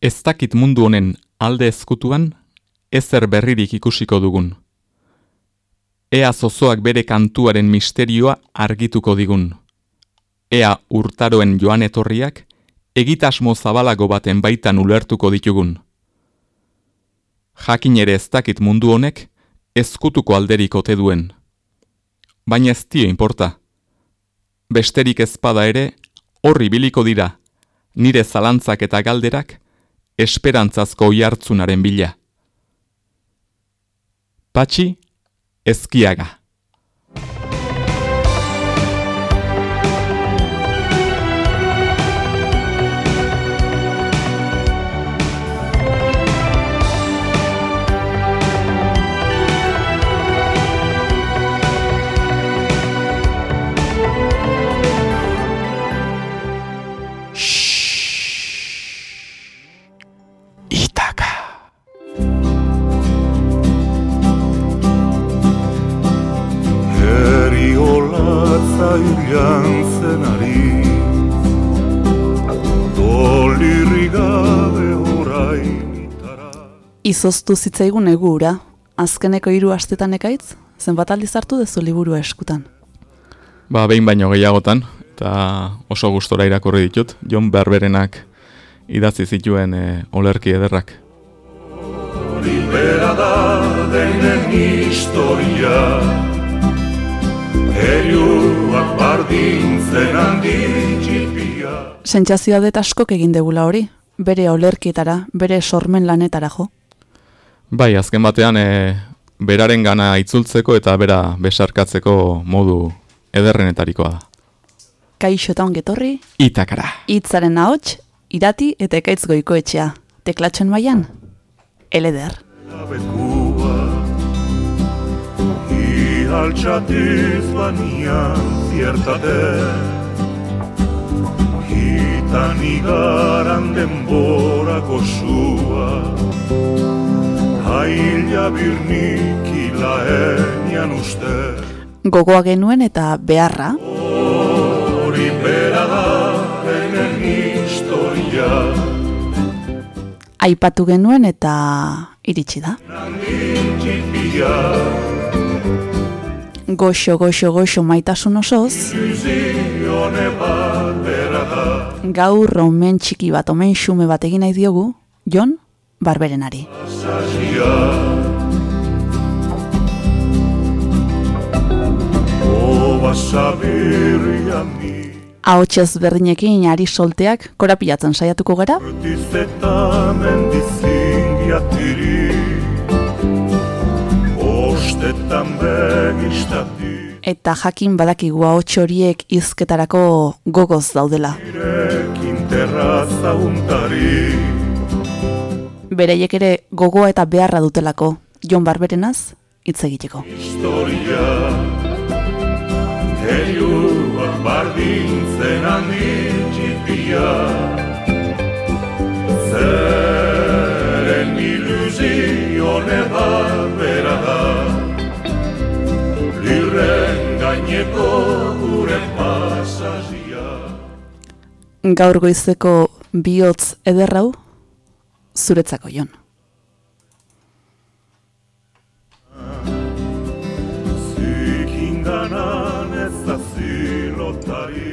Ez dakit mundu honen alde ezkutuan, ezer berririk ikusiko dugun. Ea zozoak bere kantuaren misterioa argituko digun. Ea urtaroen joan etorriak, egitasmo zabalago baten baitan ulertuko ditugun. Jakin ere ez dakit mundu honek, ezkutuko alderik ote duen. Baina ez dio inporta. Besterik ezpada ere, horri biliko dira, nire zalantzak eta galderak, esperantzazko jartzunaren bila. Patxi, ezkiaga. Izoztu zitzaigun egura, azkeneko hiru astetan ekaitz, zenbat aldiz hartu dezu liburua eskutan? Ba, behin baino gehiagotan, eta oso gustora irakurri ditut, Jon Berberenak idatzi zituen e, olerki ederrak. Libera da denen historia Heriuak bardintzen handi txipia Sentsazioa dut askok egin degula hori, bere olerkietara, bere sormen lanetara jo? Bai, azken batean e, beraren gana itzultzeko eta bera besarkatzeko modu ederrenetarikoa da. Kaixo eta ongetorri. Itakara. Itzaren ahots, irati eta ekaitz goiko etxea. Teklatzen maian, eleder. Ihaltxatiz banian ziertate Hitan igaran denborako sua Aila birnik ilaenian uste. Gogoa genuen eta beharra. Hori bera da enen historia. Aipatu genuen eta iritsi da. Goxo, goxo, goxo maitasun osoz. Gaur omen txiki bat, omen xume bat egin nahi diogu. Jon, barberenari. Ahotxez berdinekin ari solteak korapilatzen saiatuko gara? Eta jakin badakigu ahots horiek izketarako gogoz daudela bereiek ere gogoa eta beharra dutelako. Jon Barberenaz hitz egiteko. Historia Heriua bardintzen handitxipia. Zeren iluzio nebarbera da. Lirren gaineko gure pasazia Gaur goizeko bihotz ederrau zuretzako jon. Zikinganan ez da zilotari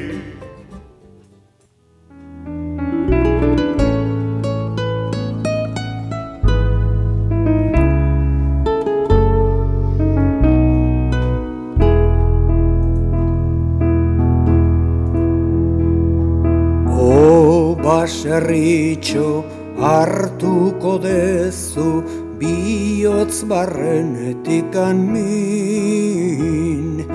Baserritxo hartuko dezu bihotz barrenetik min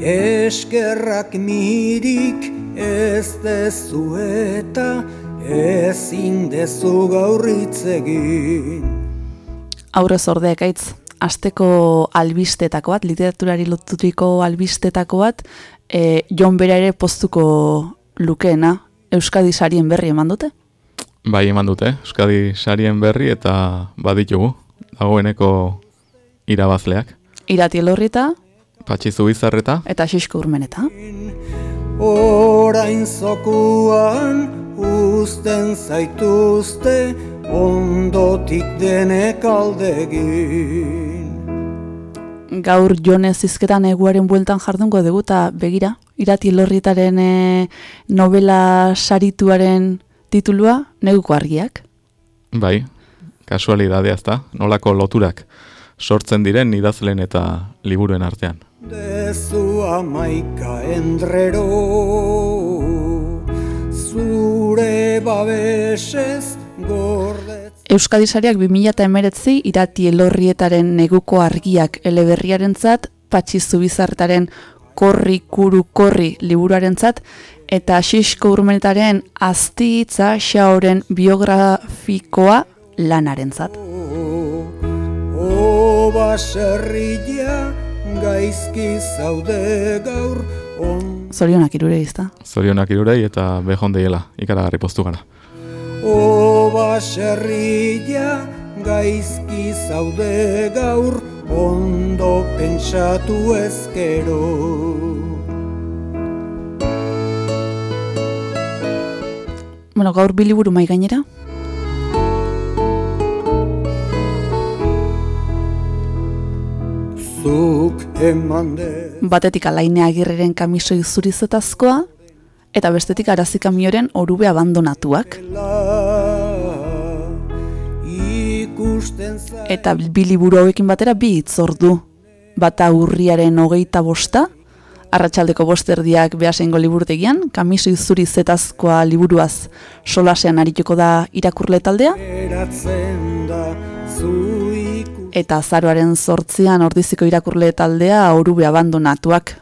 eskerrak mirik ez dezu eta ezin dezu gaurritzegin Aurrez ordeak aitz, asteko albistetako bat, literaturari lotutuiko albistetako bat, e, Jon Bera ere postuko lukeena, Euskadi sarien berri eman dute? Bai, eman dute, Euskadi sarien berri eta baditugu, dagoeneko irabazleak. Irati elorrita. Patxizu izarreta. Eta xisko urmeneta. Orain zokuan usten zaituzte ondotik denek aldegin. Gaur jonez izketan eguaren bueltan jardungo dugu eta begira, irati lorritaren e, novela sarituaren titulua, neguko argiak. Bai, kasualidadea ezta, nolako loturak sortzen diren idazlen eta liburuen artean. Dezu amaika endrero, zure babesez gordez. Euskadi Sariak 2008 irati elorrietaren neguko argiak eleberriaren zat, patxi zubizartaren korri kuru korri liburuaren zat, eta xisko urmenetaren aztitza xaoren biografikoa lanaren zat. O, baserria gaizki zaude gaur on. Zorionak irure izta. Zorionak irurei eta behon deiela, ikaragarri postu gara. O baserria gaizki zaude gaur ondo pentsatu ezkero. Bueno, gaur biliburu mai gainera. Zuk emande Batetik alaine agirreren kamisoi zurizetazkoa, eta bestetik arazi kamioren orube abandonatuak. Eta biliburu hauekin batera bi hitzordu. Bata urriaren hogeita bosta, arratsaldeko bosterdiak behasengo liburutegian, kamisoi zuri zetazkoa liburuaz solasean arituko da irakurle taldea, eta azaroaren zortzian ordiziko irakurle taldea orube abandonatuak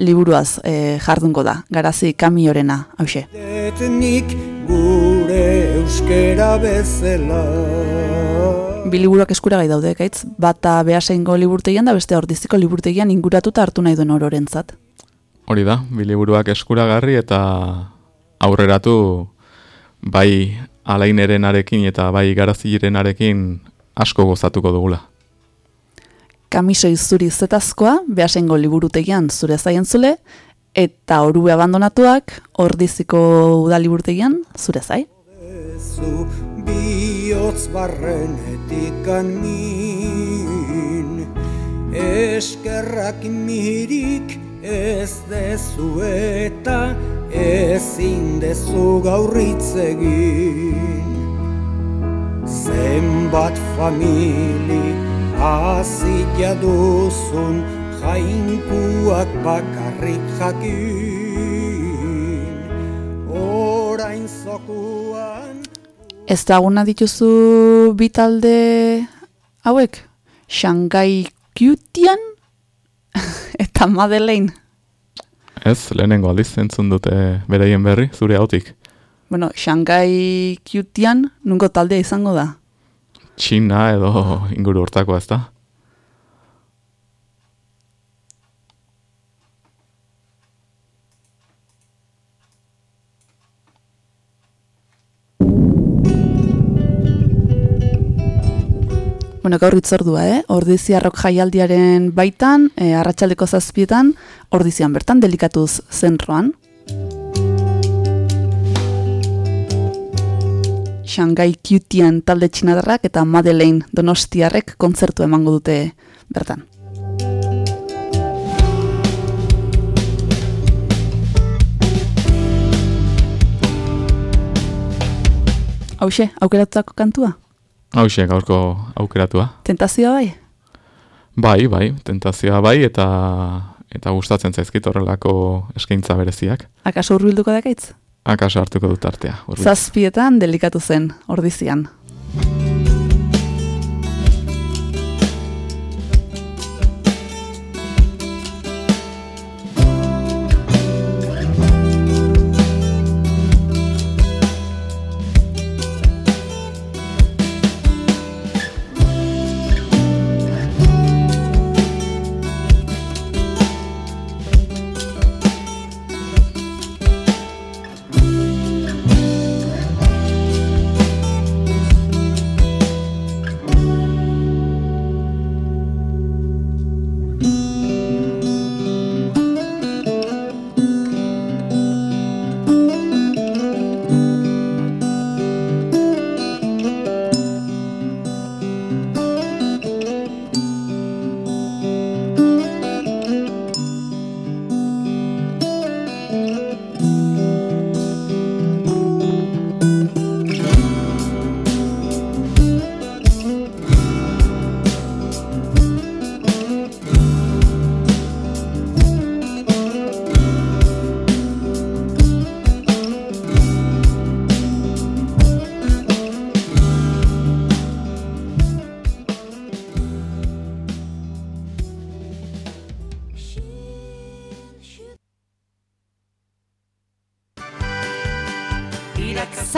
liburuaz e, jardungo da, garazi kamiorena, hause. Etnik gure euskera bezala Biliburuak eskuragai daude, gaitz, bata behaseingo liburtegian da beste ordiziko liburtegian inguratuta hartu nahi duen ororentzat. Hori da, biliburuak eskuragarri eta aurreratu bai alainerenarekin eta bai garazirenarekin asko gozatuko dugula. Kamisoi zuri zetazkoa, behasengo liburutegian zure zaien zule, eta orube abandonatuak, ordiziko udaliburutegian zure zai. Zu bihotz barrenetik min Eskerrak mirik ez dezu eta ezin dezu gaurritz egin. Zenbat famili azila duzun jainkuak bakarrik jakin. Orain zokuan Ez daguna dituzu bitalde hauek? Shanghai Cutian eta Madeleine. Ez, lehenengo aldiz entzun dute beraien berri, zure hautik. Bueno, Shanghai Cutian nungo taldea izango da. Txina edo inguru hortakoa ez da. Bueno, gaur itzordua, eh? Ordiziarrok jaialdiaren baitan, eh, arratsaldeko zazpietan, ordizian bertan, delikatuz zentroan. Shanghai Cutian talde txinadarrak eta Madeleine Donostiarrek kontzertu emango dute bertan. Hauxe, aukeratutako kantua? Hauxe, gaurko aukeratua. Tentazioa bai? Bai, bai, tentazioa bai, eta eta gustatzen zaizkit horrelako eskaintza bereziak. Akaso urbilduko dakaitz? Akaso hartuko dut artea. hurbil. Zazpietan delikatu zen, ordizian.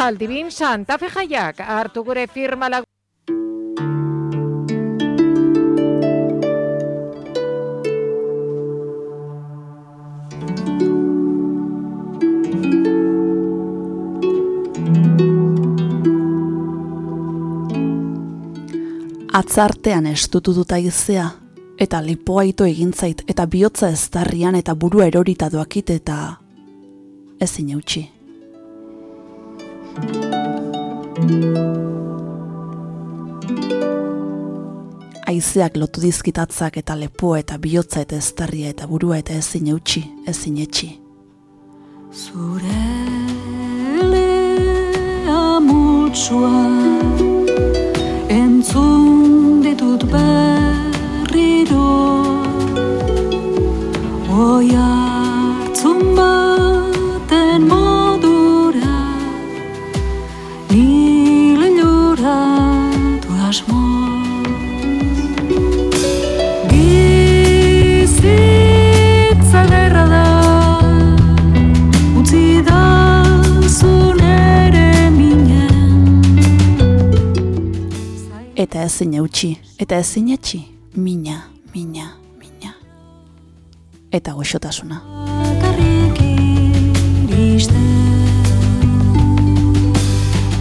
Zaldibin Santa Fe jaiak hartu gure firma lagu. Atzartean estutu dut aizea, eta lipoa ito egintzait, eta bihotza eztarrian eta burua erorita doakit eta ezin eutxi. Aizeak lotu dizkitatzak eta lepoa eta bihotza eta eztarria eta burua eta ezin eutxi, ezin etxi. Zure amutsua entzun ditut berriro Oi eta ezin etxi, mina, mina, mina. Eta goxotasuna.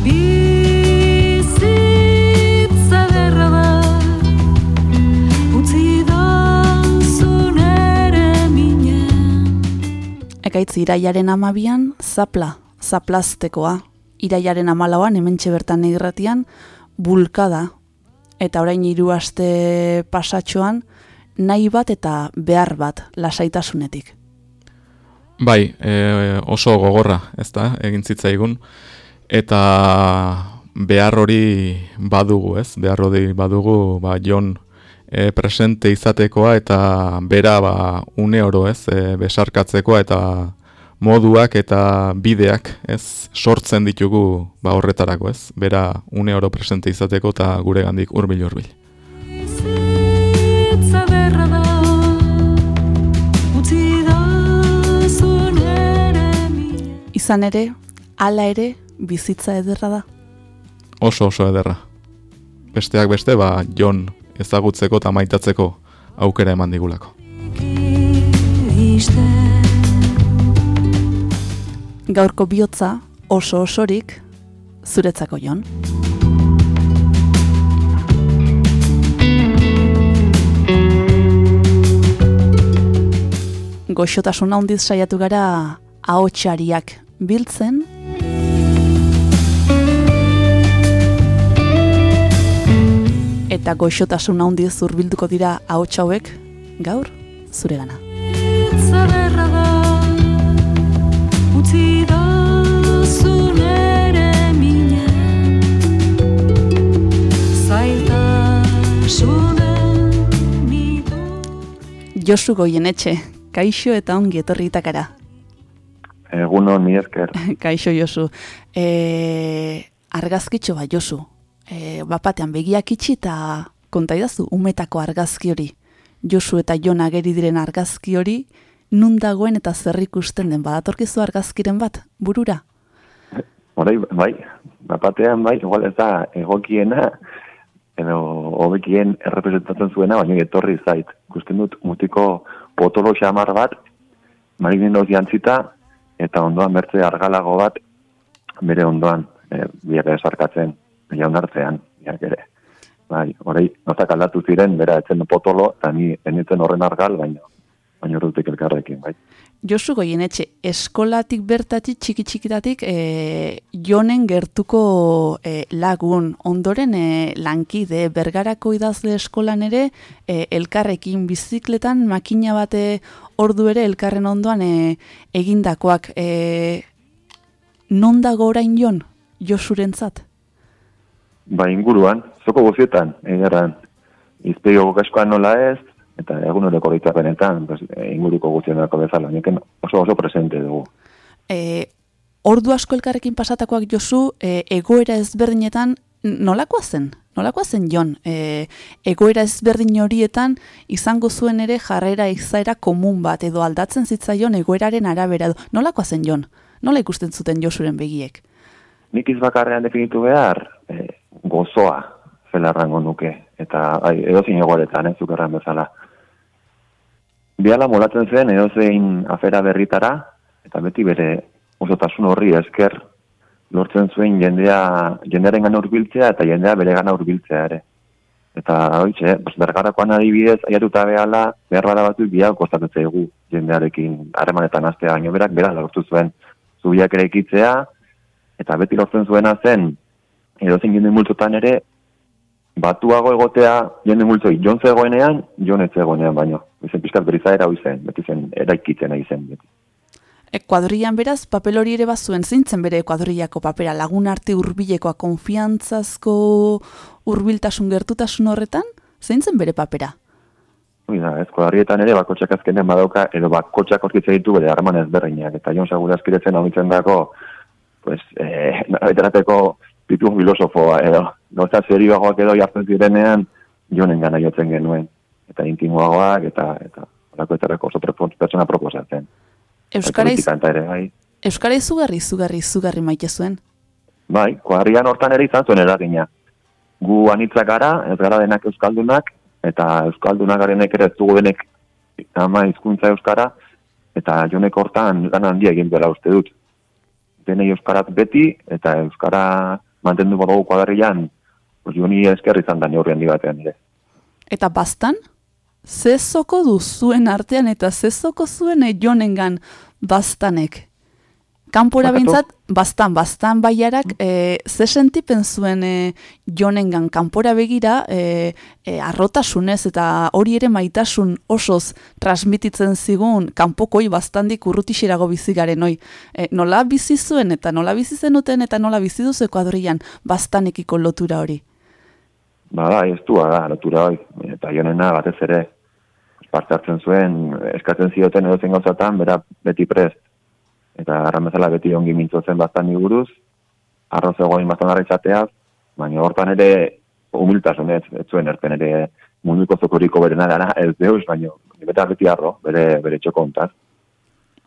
Bizitza derra da Utzi Ekaitz iraiaren amabian, zapla, zaplaztekoa. Iraiaren amalauan, hementxe bertan irratian, bulkada. Eta orain hiru aste pasatxoan, nahi bat eta behar bat lasaitasunetik. Bai, e, oso gogorra, ez da, egin zitzaigun. Eta behar hori badugu, ez? Behar hori badugu, ba, Jon e, presente izatekoa eta bera ba, une oro, ez? E, besarkatzekoa eta moduak eta bideak, ez? Sortzen ditugu ba, horretarako, ez? Bera une oro presente izateko eta gure gandik urbil urbil. Bizitza derra da Utzi da ere minen Izan ere, hala ere, bizitza ederra da. Oso oso ederra. Besteak beste, ba, Jon ezagutzeko eta maitatzeko aukera eman digulako. Gaurko bihotza oso osorik zuretzako jon. Goxotasuna handiz saiatu gara ahotsariak biltzen eta goxotasuna handiz hurbilduko dira ahots hauek gaur zuregana. Utzi Josu Goienetxe, kaixo eta ongi etorritakara. Eguno, ni esker. Kaixo Josu. E, argazkitxo bat Josu. E, bapatean begiak itxi eta kontaidazu umetako argazki hori. Josu eta Jon ageri diren argazki hori nun dagoen eta zer ikusten den badatorkizu argazkiren bat burura. Horai, bai, bapatean bai, igual ez da egokiena, edo hobekien errepresentatzen zuena, baina etorri zait. Ikusten dut mutiko potolo xamar bat, mariginoz jantzita, eta ondoan bertze argalago bat, bere ondoan, e, biak esarkatzen, jaun hartzean, biak ere. Bai, horai, nozak aldatu ziren, bera etzen potolo, eta ni enitzen horren argal, baina baina urdutik elkarrekin, bai. Josu Goienetxe, eskolatik bertatik txiki txikitatik e, jonen gertuko e, lagun, ondoren e, lankide, bergarako idazle eskolan ere, e, elkarrekin bizikletan makina bate ordu ere elkarren ondoan e, egindakoak. E, non dago orain jon, Josurentzat? Ba, inguruan, zoko guzietan, egaran, izpego gaskoan nola ez, eta eguneroko gaitzapenetan, pues, e, inguruko guztienako bezala, niken oso oso presente dugu. E, ordu asko elkarrekin pasatakoak Josu, e, egoera ezberdinetan nolakoa zen? Nolakoa zen Jon? E, egoera ezberdin horietan izango zuen ere jarrera izaera komun bat edo aldatzen zitzaion egoeraren arabera. edo- Nolakoa zen Jon? Nola ikusten zuten Josuren begiek? nik izbakarrean definitu behar, e, gozoa zela nuke, eta ai, edozin egoretan, ez zukerran bezala. Biala molatzen zen edozein afera berritara, eta beti bere osotasun horri esker lortzen zuen jendea, jendearen gana urbiltzea eta jendea bere gana urbiltzea ere. Eta hoitxe, pues, bergarakoan adibidez, aiatuta behala, behar bada batzuk biak kostatzen zaigu jendearekin harremanetan astea, baino berak bera lortu zuen zubiak ere ikitzea, eta beti lortzen zuena zen, edozein jende multzotan ere, batuago egotea jende multzoi, jon zegoenean, jon ez zegoenean baino. Izen pizkat berizaera hau zen, beti zen, eraikitzen nahi zen. Beti. E, kuadrillan beraz, papel hori ere bazuen, zeintzen bere kuadrillako papera, lagun arte hurbilekoa, konfiantzazko hurbiltasun gertutasun horretan, zeintzen bere papera? Hoi da, ez kodarrietan ere bakotxak azkenean badauka, edo bakotxak orkitze ditu bere harman ezberdinak, eta jon segura askiretzen hau dako, pues, eh, pitu filosofoa, edo, gauza serioagoak edo jartzen zirenean, jonen gana jotzen genuen, eta intimoagoak, eta, eta, horako eterako oso pertsona proposatzen. Euskara, iz, ere, bai. Euskara izugarri, izugarri, izugarri maite zuen. Bai, koarrian hortan ere izan zuen eragina. Gu anitzak gara, ez gara denak euskaldunak, eta euskaldunak garenek ere ez dugu denek ama hizkuntza euskara, eta jonek hortan lan handia egin duela uste dut. Denei euskarat beti, eta euskara mantendu badugu kuadrian, pues joni esker izan da neurri handi batean ere. Eta bastan, zezoko du zuen artean eta zezoko zuen jonengan bastanek. Kanpora bintzat, bastan, bastan baiarak, e, ze sentipen zuen e, jonengan kanpora begira, e, e, arrotasunez eta hori ere maitasun osoz transmititzen zigun kanpokoi bastandik urrutixerago bizigaren hoi. E, nola bizi zuen eta nola bizi zenuten eta nola bizi duzu ekuadrian bastanekiko lotura hori. Ba, da, ez du, da, lotura bai, eta jonena batez ere, parte hartzen zuen, eskatzen zioten edozen gauzatan, bera beti prest. Eta arran bezala beti ongi mintzotzen bastan buruz, arroz egoin bastan harra izateaz, baina hortan ere humiltasunez, ez zuen erpen ere munduko zokoriko berena dara, ez deus, baina beta beti arro, bere, bere txoko ontaz.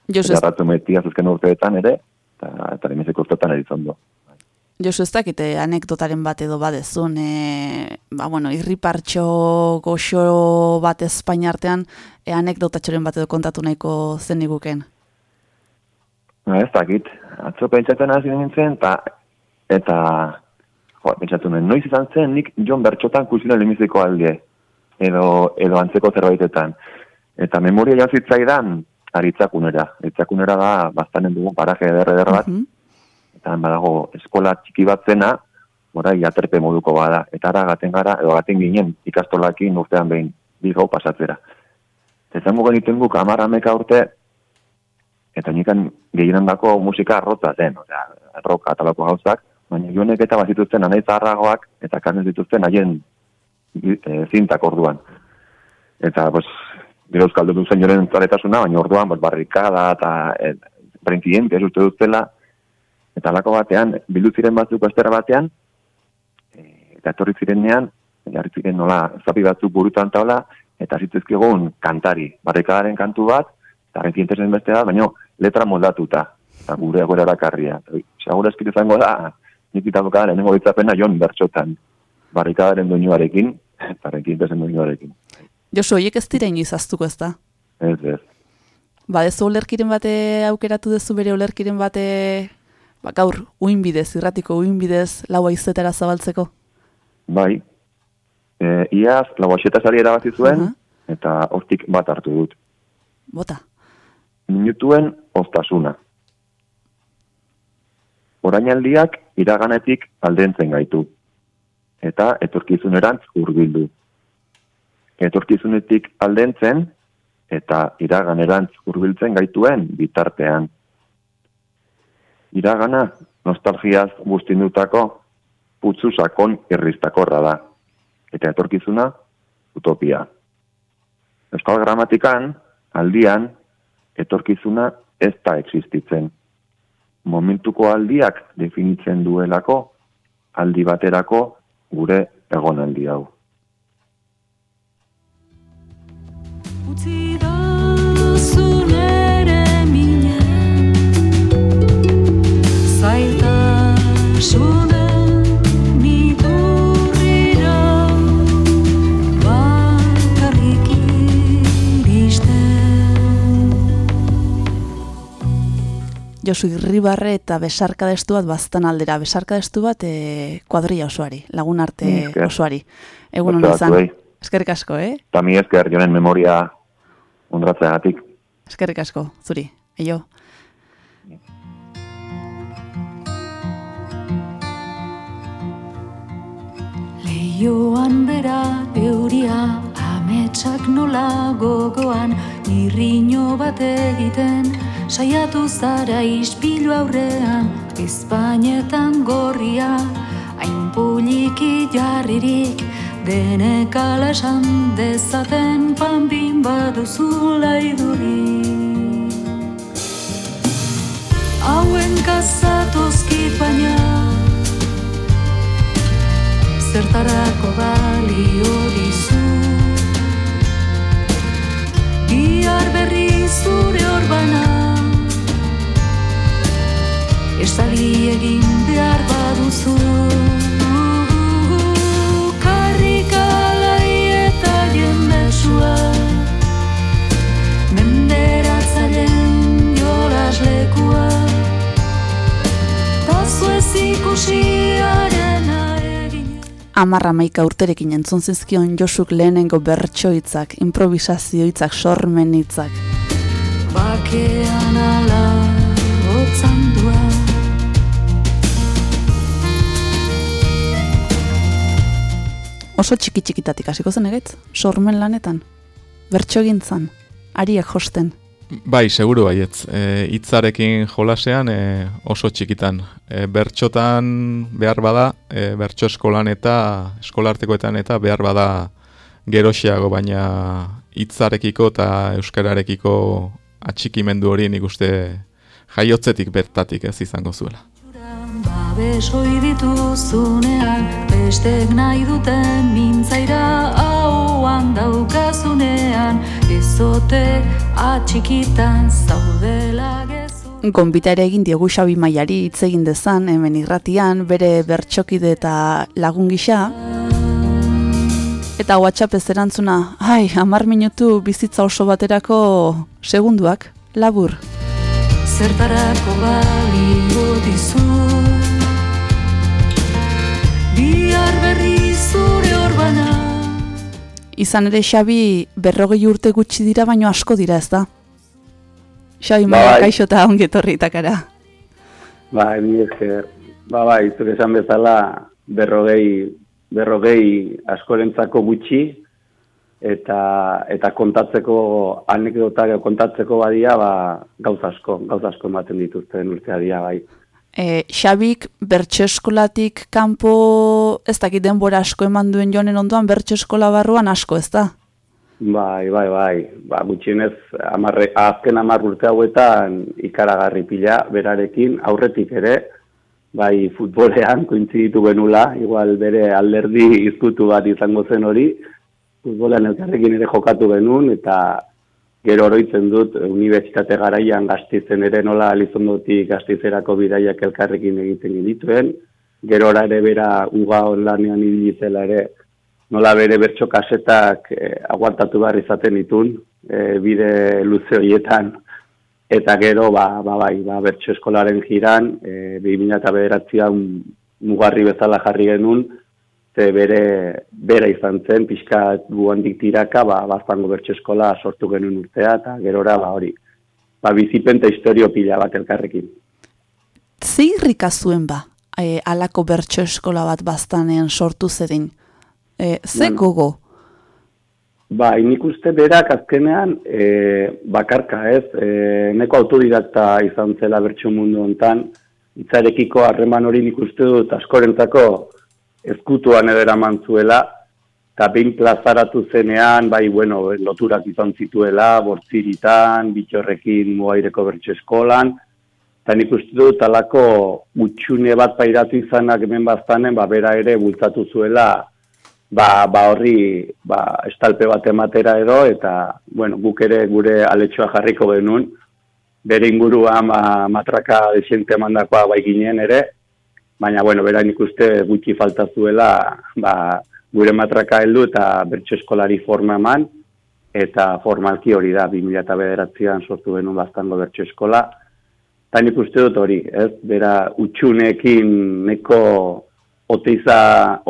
Josu, Eta ez, ratzen beti urteetan ere, eta, eta lemizeko urteetan erizondo. Josu ez dakite anekdotaren bat edo badezun, e, ba, bueno, irripartxo goxo bat Espainiartean, e, anekdotatxoren bat edo kontatu nahiko zen niguken. Ba, ez dakit, atzo pentsatzen hasi nintzen, eta, eta, jo, pentsatu nuen, noiz izan zen, nik Jon Bertxotan kusina lemiziko alde, edo, edo antzeko zerbaitetan. Eta memoria joan zitzaidan, aritzakunera. Aritzakunera da, bastanen dugu paraje ederre eder bat, Mhm. Eta badago eskola txiki bat zena, orai aterpe moduko bada. Eta ara gaten gara, edo gaten ginen ikastolakin urtean behin, bi gau pasatzera. Eta Ezango genituen guk amar ameka urte, eta nikan gehienan dako musika arrotza zen, osea, roka atalako gauzak, baina jonek eta bazituzten anaiz zaharragoak, eta karnez dituzten haien e, zintak orduan. Eta, pues, gero euskaldu duzen joren zaletasuna, baina orduan, pues, barrikada eta e, reincidente, ez uste duztela, eta alako batean, bildu ziren batzuk estera batean, e, eta etorri zirenean, jarri ziren nola, zapi batzuk burutan taula, eta zitzezkigun kantari, barrikadaren kantu bat, eta reincidente zen beste bat, baina letra moldatuta, eta gure agora dakarria. Segura eskit izango da, nik itaboka lehenengo ditzapena jon bertxotan, barrikadaren doinuarekin, eta reincidente zen doinuarekin. Josu, horiek ez dira inoiz aztuko ez da? Ez, ez. Ba, ez olerkiren bate aukeratu duzu bere olerkiren bate, ba, gaur, uin bidez, irratiko uin bidez, lau aizetara zabaltzeko? Bai, e, iaz, lagoaxeta sari erabazi zuen, Aha. eta hortik bat hartu dut. Bota. Minutuen oztasuna. Orainaldiak iraganetik aldentzen gaitu, eta etorkizunerantz hurbildu. Etorkizunetik aldentzen, eta iraganerantz hurbiltzen gaituen bitartean. Iragana, nostalgiaz guztindutako, putzu sakon irristakorra da, eta etorkizuna, utopia. Euskal gramatikan, aldian, etorkizuna ez da existitzen. Momentuko aldiak definitzen duelako, aldi baterako gure egonaldi hau. Utzi dozun Josu Irribarre eta besarkadestu bat baztan aldera. Besarkadestu bat e, kuadrilla osoari, lagun arte Mila esker. osoari. Egun hon Oso izan. Eskerrik asko, eh? Mi esker jonen memoria ondratzeagatik. Eskerrik asko, zuri. Eio. Leioan bera euria ametsak nola gogoan irriño bat egiten saiatu zara ispilu aurrean Espainetan gorria hain puliki jarririk denek ala esan dezaten panbin baduzula idurik Hauen kazatozkit baina Zertarako balio dizu. Bihar berri zure orbana Estali egin behar baduzu. Karrikalai eta jendesua Menderatzaileen jolaslekua. Tazu ez ikusiarena egin. Amarra maika urterekin entzun zizkion Josuk lehenengo bertso hitzak, improvisazio hitzak, sormen hitzak. Bakean Oso txiki txikitatik hasiko zen egetz, sormen lanetan. Bertso gintzan, ariak josten. Bai, seguru baietz. E, hitzarekin jolasean e, oso txikitan. E, bertxotan behar bada, e, bertso eskolan eta eskolartekoetan eta behar bada geroxiago, baina hitzarekiko eta euskararekiko atxikimendu hori nik uste jaiotzetik bertatik ez izango zuela. Babes hoi dituzunean Bestek nahi duten mintzaira Hauan daukazunean Ezote atxikitan zaudela gezu Gonbita ere egin diogu Xabi Maiari hitz egin dezan, hemen irratian, bere bertxokide eta lagun gisa. Eta WhatsApp ez erantzuna, ai, hamar minutu bizitza oso baterako segunduak, labur. Zertarako balio dizu Bihar berri zure orbana Izan ere Xabi berrogei urte gutxi dira, baino asko dira ez da. Xabi Bai. Maia kaixo eta ongi etorri itakara. Bai, mi esker. Ba, bai, zuk esan bezala berrogei, berrogei askorentzako gutxi, eta, eta kontatzeko, anekdotak kontatzeko badia, ba, gauz asko, gauz asko ematen dituzten urtea dira, bai. E, Xabik bertso eskolatik kanpo ez dakit denbora asko eman duen jonen ondoan bertso eskola barruan asko ez da? Bai, bai, bai. Ba, gutxienez, amarre, azken amar urte hauetan ikaragarri pila berarekin, aurretik ere, bai futbolean kointziditu genula, igual bere alderdi izkutu bat izango zen hori, futbolean elkarrekin ere jokatu genuen, eta gero oroitzen dut, unibertsitate garaian gaztizen ere nola alizondotik gaztizerako bidaiak elkarrekin egiten genituen, gerora ere bera uga onlanean ibilizela ere, nola bere bertso kasetak eh, aguantatu behar izaten ditun, eh, bide luze horietan, eta gero, ba, ba, bai, ba, bertso eskolaren jiran, eh, 2009an mugarri bezala jarri genuen, ze bere, bera izan zen, pixka guandik tiraka, ba, baztango bertso eskola sortu genuen urtea, eta gerora, ba, hori, ba, bizipen eta historio pila bat elkarrekin. Zeirrika zuen ba, e, alako bertso eskola bat baztanean sortu zedin. E, ze Bueno. gogo? Ba, nik uste berak azkenean e, bakarka ez, e, neko autodidakta izan zela bertso mundu hontan, hitzarekiko harreman hori nik uste dut askorentzako ezkutuan edo eraman zuela, eta behin plazaratu zenean, bai, bueno, loturak izan zituela, bortziritan, bitxorrekin muaireko bertso eskolan, eta nik uste dut alako utxune bat pairatu izanak hemen baztanen, ba, bera ere bultzatu zuela, ba, ba horri ba, estalpe bat ematera edo, eta, bueno, guk ere gure aletxoa jarriko genuen, bere inguruan ba, matraka desiente mandakoa bai ginen ere, baina, bueno, bera nik uste gutxi falta zuela, ba, gure matraka heldu eta bertso eskolari forma eman, eta formalki hori da, 2009an sortu genuen baztango bertso eskola, Eta nik uste dut hori, ez? Bera, utxunekin neko oteiza,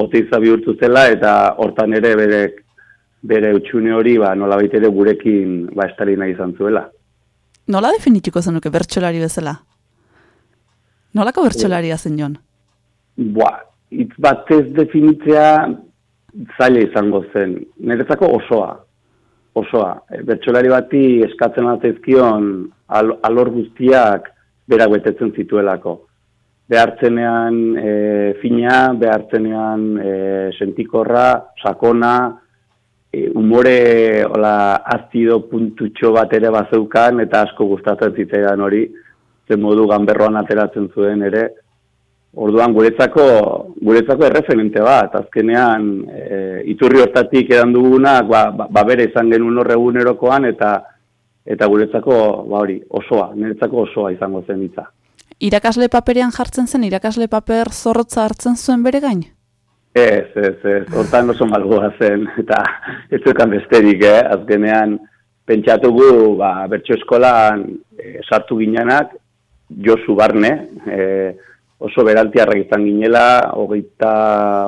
oteiza bihurtu zela, eta hortan ere bere, bere utxune hori, ba, nola ere gurekin ba, estari nahi izan zuela. Nola definituko zenuke bertsolari bezala? Nolako bertsolaria zen jon? Boa, hitz batez definitzea zaila izango zen. Niretzako osoa. Osoa. E, bertsolari bati eskatzen atezkion al, alor guztiak berak betetzen zituelako. Behartzenean e, fina, behartzenean e, sentikorra, sakona, e, umore hola, azido puntutxo bat ere bazeukan eta asko gustatzen zitzaidan hori, zen modu ganberroan ateratzen zuen ere, Orduan guretzako guretzako erreferente bat, azkenean e, iturri hortatik edan dugunak ba, ba, ba bere izan genuen horre egunerokoan eta eta guretzako ba hori osoa, niretzako osoa izango zen hitza. Irakasle paperean jartzen zen, irakasle paper zorrotza hartzen zuen bere gain? Ez, ez, ez, hortan oso malgoa zen, eta ez zuekan besterik, eh? azkenean pentsatu gu, ba, bertso eskolan e, sartu ginenak, Josu Barne, eh, oso beraltiarrak izan ginela, hogeita,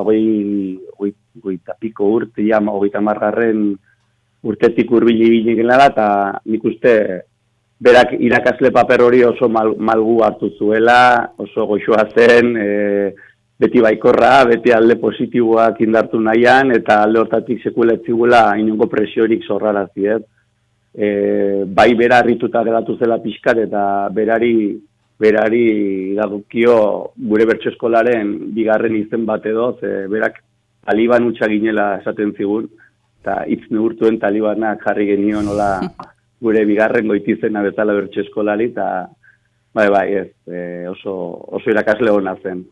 hogei, hogeita piko urte, ja, hogeita margarren urtetik urbili ginela, eta nik uste berak irakasle paper hori oso mal, malgu hartu zuela, oso goxoa zen, e, beti baikorra, beti alde positiboak indartu nahian, eta alde hortatik sekuletzigula inongo presiorik zorrarazi, ez? E, bai bera harrituta geratu zela pixkat, eta berari berari dagokio gure bertso eskolaren bigarren izen bat edo, ze berak taliban utxa ginela esaten zigun, eta hitz neurtuen talibanak jarri genio nola gure bigarren goitizena bezala bertso eskolari, eta bai, bai, ez, e, oso, oso irakasle hona zen.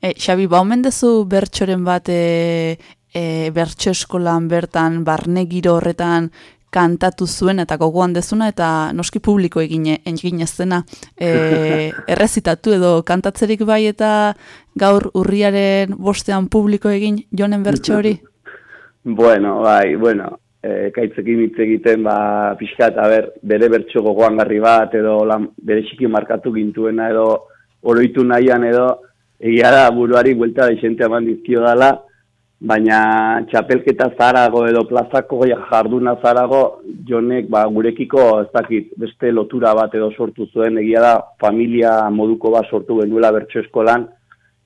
E, Xabi, ba, omen dezu bertsoren bat e, e, bertso eskolan bertan, barne giro horretan, kantatu zuen eta gogoan dezuna eta noski publiko egin egin zena e, errezitatu edo kantatzerik bai eta gaur urriaren bostean publiko egin jonen bertso hori? Bueno, bai, bueno, e, kaitzekin hitz egiten ba pixkat, a ber, bere bertso gogoan garri bat edo lan, bere txiki markatu gintuena edo oroitu nahian edo egia da buruari buelta da xente aman dizkio dala, baina txapelketa zarago edo plazako jarduna zarago jonek ba, gurekiko ez dakit beste lotura bat edo sortu zuen. Egia da familia moduko bat sortu genuela bertso eskolan.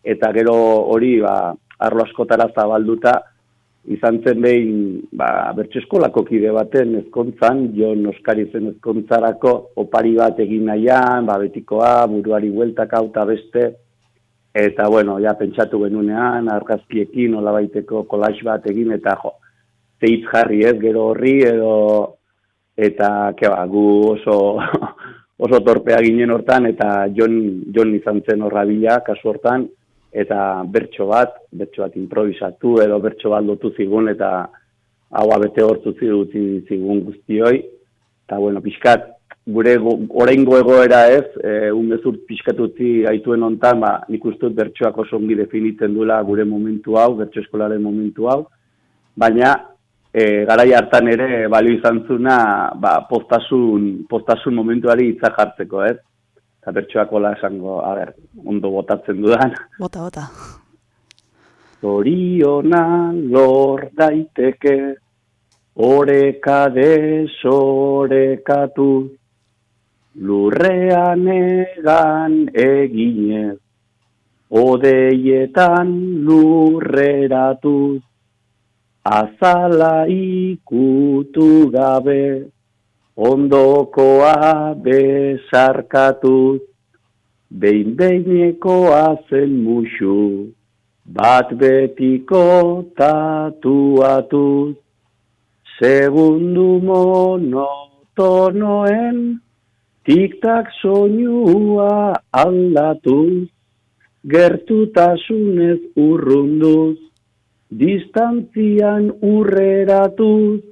Eta gero hori ba, arlo askotara zabalduta izan zen behin ba, bertso eskolako kide baten ezkontzan, jo noskari zen ezkontzarako opari bat egin nahian, ba, betikoa, buruari bueltaka eta beste, Eta, bueno, ja, pentsatu genunean, argazkiekin, hola baiteko kolax bat egin, eta jo, zeitz jarri ez, gero horri, edo, eta, keba, gu oso, oso torpea ginen hortan, eta jon, jon izan zen horra bila, kasu hortan, eta bertso bat, bertso bat improvisatu, edo bertso bat lotu zigun, eta hau bete hortu zigun guztioi, eta, bueno, pixkat, gure oraingo egoera ez, e, un mezur pixkatutzi gaituen hontan, ba, nik ustut bertsoak oso ongi definitzen duela gure momentu hau, bertso eskolaren momentu hau, baina e, garai hartan ere balio izan zuna ba, postasun, postasun momentuari hitza jartzeko, ez? Eta bertsoak hola esango, a ber, ondo botatzen dudan. Bota, bota. Zoriona lor daiteke, oreka desorekatu, lurrean egan eginez, odeietan lurreratuz, azala ikutu gabe, ondokoa besarkatuz, behin behinekoa zen musu, bat betiko tatuatuz, segundu monotonoen, Tiktak soinua aldatuz, gertutasunez urrunduz, distantzian urreratuz,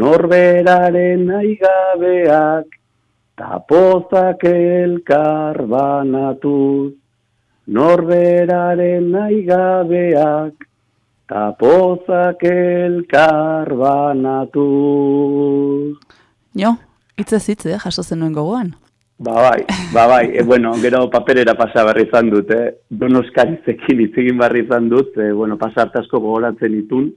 norberaren aigabeak, tapozak elkar banatuz, norberaren aigabeak, tapozak elkar banatuz. Jo, Itze zitze, eh, jaso zenuen gogoan. Ba bai, ba bai, e, bueno, gero paperera pasa barri izan dut, eh? Donoskarizekin hitz egin barri izan dut, e, bueno, pasa hartazko gogoratzen itun,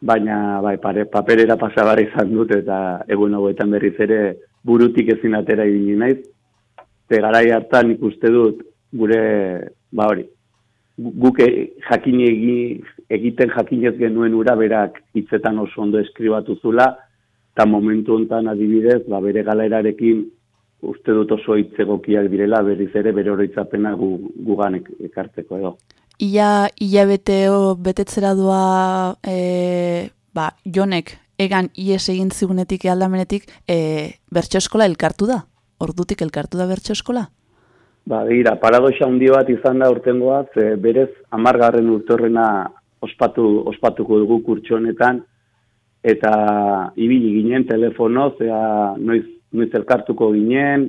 baina bai, pare, paperera pasa barri izan dut, eta egun hauetan berriz ere burutik ezin atera ibili naiz. Ze garai hartan ikuste dut gure, ba hori, gu- guk e, jakin egi, egiten jakinez genuen ura berak hitzetan oso ondo eskribatu zula, eta momentu hontan adibidez, ba, bere galerarekin uste dut oso hitz egokiak direla berriz ere bere oroitzapena gu, gugan ek- ekartzeko edo. Ia, beteo betetzera doa e, ba, jonek egan ies egin zigunetik aldamenetik e, bertso eskola elkartu da? Ordutik elkartu da bertso eskola? Ba, begira, paradoxa handi bat izan da urtengoa, ze berez amargarren urtorrena ospatu, ospatuko dugu kurtso honetan, eta ibili ginen telefono, zea noiz, noiz elkartuko ginen,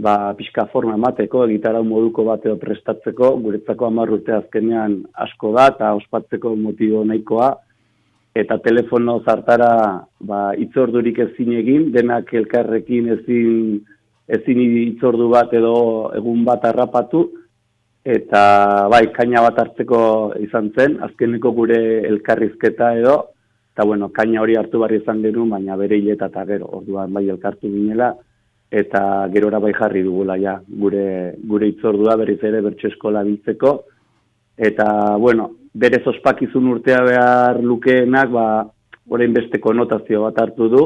ba, pixka forma emateko, gitarau moduko bat edo prestatzeko, guretzako hamar urte azkenean asko da, eta ospatzeko motibo nahikoa, eta telefono zartara ba, itzordurik ezin egin, denak elkarrekin ezin, ezin itzordu bat edo egun bat harrapatu, eta bai, kaina bat hartzeko izan zen, azkeneko gure elkarrizketa edo, eta bueno, kaina hori hartu barri izan genuen, baina bere hileta eta gero, orduan bai elkartu ginela, eta gerora bai jarri dugula ja, gure, gure itzordua berriz ere bertso eskola biltzeko, eta bueno, berez ospakizun urtea behar lukeenak, ba, orain beste konotazio bat hartu du,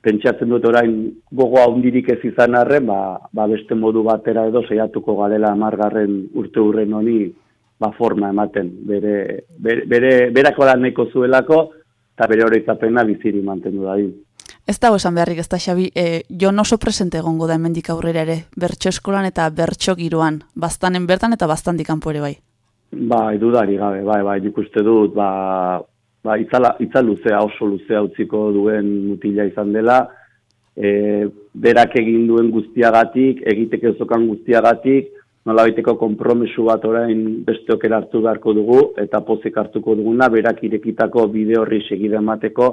pentsatzen dut orain gogoa hundirik ez izan arren, ba, ba beste modu batera edo saiatuko garela amargarren urte hurren honi ba forma ematen. Bere, bere, bere berako lan zuelako, eta bere oroitzapena biziri mantendu da Ez dago esan beharrik ez da, Xabi, e, jon oso presente egongo da hemendik aurrera ere, bertso eskolan eta bertso giroan, baztanen bertan eta baztandik kanpo ere bai. Bai, dudari gabe, bai, bai, nik uste dut, ba, ba itzala, itzal luzea, oso luzea utziko duen mutila izan dela, e, berak egin duen guztiagatik, egiteke zokan guztiagatik, nola baiteko kompromesu bat orain besteok hartu beharko dugu, eta pozik hartuko duguna, berak irekitako bide horri segide emateko,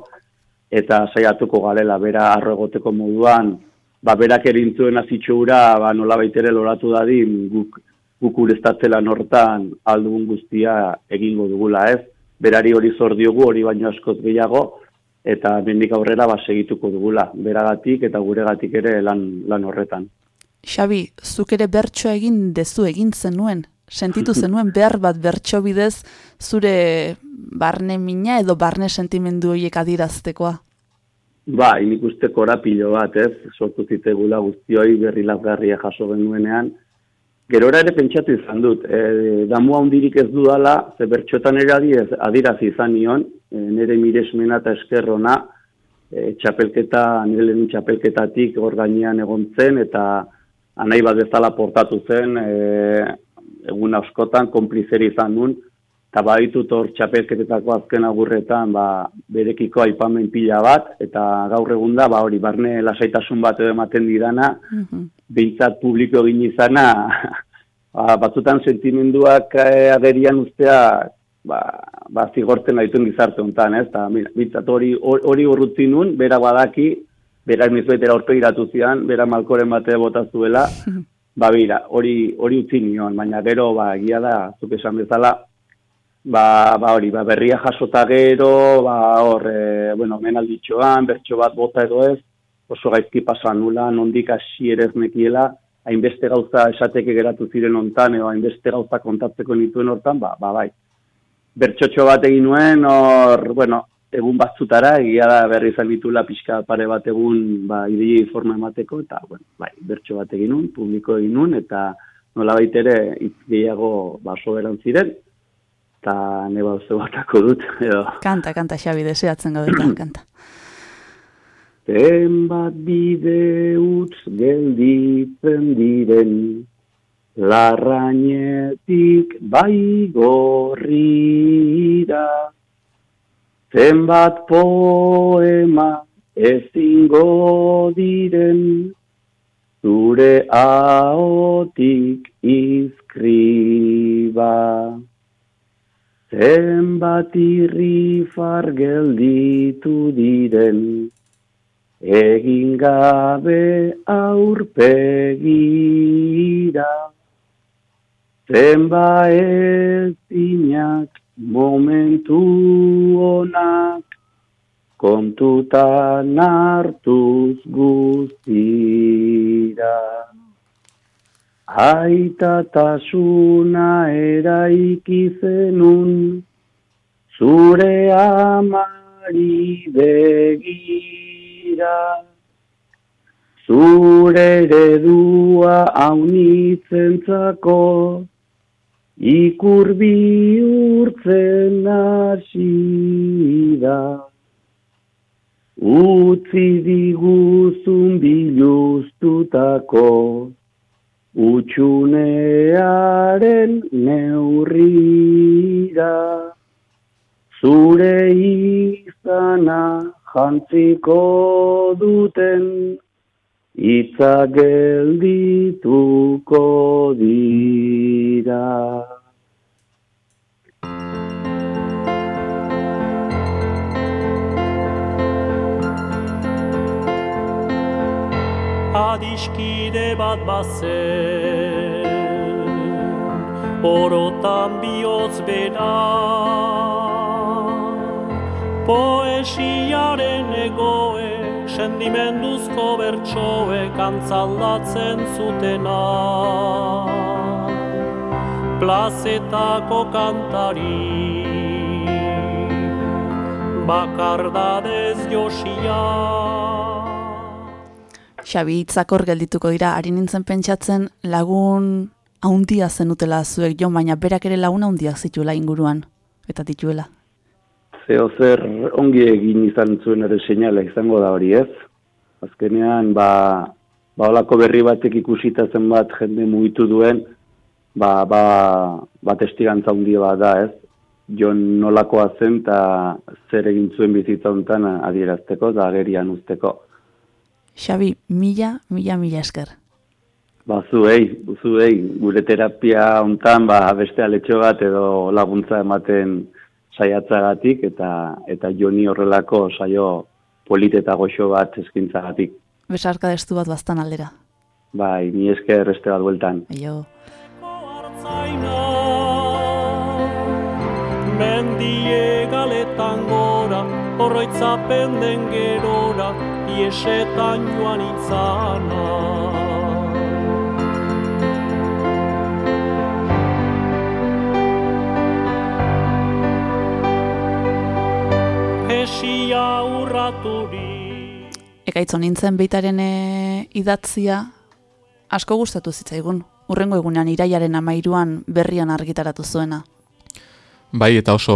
eta saiatuko garela, bera arro egoteko moduan, ba, berak erintzuen azitxura, ba, nola baitere loratu dadin, guk, guk ureztatzelan hortan aldugun guztia egingo dugula, ez? Berari hori zor diogu, hori baino askoz gehiago, eta mendik aurrera ba, segituko dugula, beragatik eta guregatik ere lan, lan horretan. Xabi, zuk ere bertso egin dezu egin zenuen, sentitu zenuen behar bat bertso bidez zure barne mina edo barne sentimendu horiek adiraztekoa. Ba, nik uste korapilo bat, ez? Sortu zitegula guztioi berri lazgarria jaso genuenean. Gerora ere pentsatu izan dut, e, damua hundirik ez dudala, ze bertxotan ere adiez, adirazi izan nion, e, nire miresmena eta eskerrona, e, txapelketa, nire lehen txapelketatik hor gainean egon zen, eta anai bat bezala portatu zen, e, egun askotan, konplizeri izan nun, eta baditut hor txapelketetako azken agurretan ba, berekiko aipamen pila bat, eta gaur egun da, ba, hori, barne lasaitasun bat ematen didana, behintzat publiko egin izana, ba, batzutan sentimenduak eh, agerian ustea, ba, ba zigortzen gaituen gizarte honetan, ez? Ta behintzat hori hori urrutzi nun, bera badaki, bera mizbetera aurpegiratu zian, bera malkoren bate bota zuela, ba bira, hori hori utzi nion, baina gero ba egia da, zuk esan bezala, ba, ba hori, ba berria jasota gero, ba hor, e, bueno, menalditxoan, bertso bat bota edo ez, oso gaizki pasa nula, nondik hasi ere ez nekiela, hainbeste gauza esateke geratu ziren hontan, edo hainbeste gauza kontatzeko nituen hortan, ba, ba bai. Bertxotxo bat egin nuen, hor, bueno, egun batzutara, egia da berri izan ditula pixka pare bat egun ba, idei forma emateko, eta, bueno, bai, bertxo bat egin nuen, publiko egin nuen, eta nola ere hitz gehiago ba, soberan ziren, eta neba oso batako dut, edo. Kanta, kanta, Xabi, deseatzen gaudetan, kanta. Zenbat bide utz gelditzen diren, larrainetik bai gorrira. Zenbat poema ezingo diren, zure ahotik izkriba. Zenbat irrifar gelditu diren, egin gabe aurpegira, zenba ez momentu onak, kontutan hartuz guztira. Aitatasuna eraiki zenun, zure amari begira. Zure eredua haunitzentzako, ikur bihurtzen hasi da. Utzi diguzun biluztutako, utxunearen neurrira. Zure izana jantziko duten, itza geldituko dira. adiskide bat bazen Orotan bihotz bera Poesiaren egoe Sendimenduzko bertsoe Kantzaldatzen zutena Plazetako kantari Bakardadez josia Xabi hitzakor geldituko dira, ari nintzen pentsatzen lagun haundia zenutela zuek jo, baina berak ere lagun haundiak zituela inguruan, eta dituela. Zeo zer ongi egin izan zuen ere seinale izango da hori ez. Azkenean, ba, ba olako berri batek ikusita zenbat jende mugitu duen, ba, ba, ba testigantza handia bat da ez. Jon nolakoa zen eta zer egin zuen bizitza hontan adierazteko eta agerian usteko. Xabi, mila, mila, mila esker. Ba, zuei, zuei, gure terapia hontan ba, beste aletxo bat edo laguntza ematen saiatzagatik eta eta joni horrelako saio polit eta goxo bat eskintzagatik. Besarka destu bat bastan aldera. Bai, mi esker este bat bueltan. Aio. Mendie galetan gora, horroitzapen den gerora, iesetan joan itzana. Esia urraturi. Ekaitzo nintzen beitaren e, idatzia asko gustatu zitzaigun. Urrengo egunean iraiaren amairuan berrian argitaratu zuena. Bai, eta oso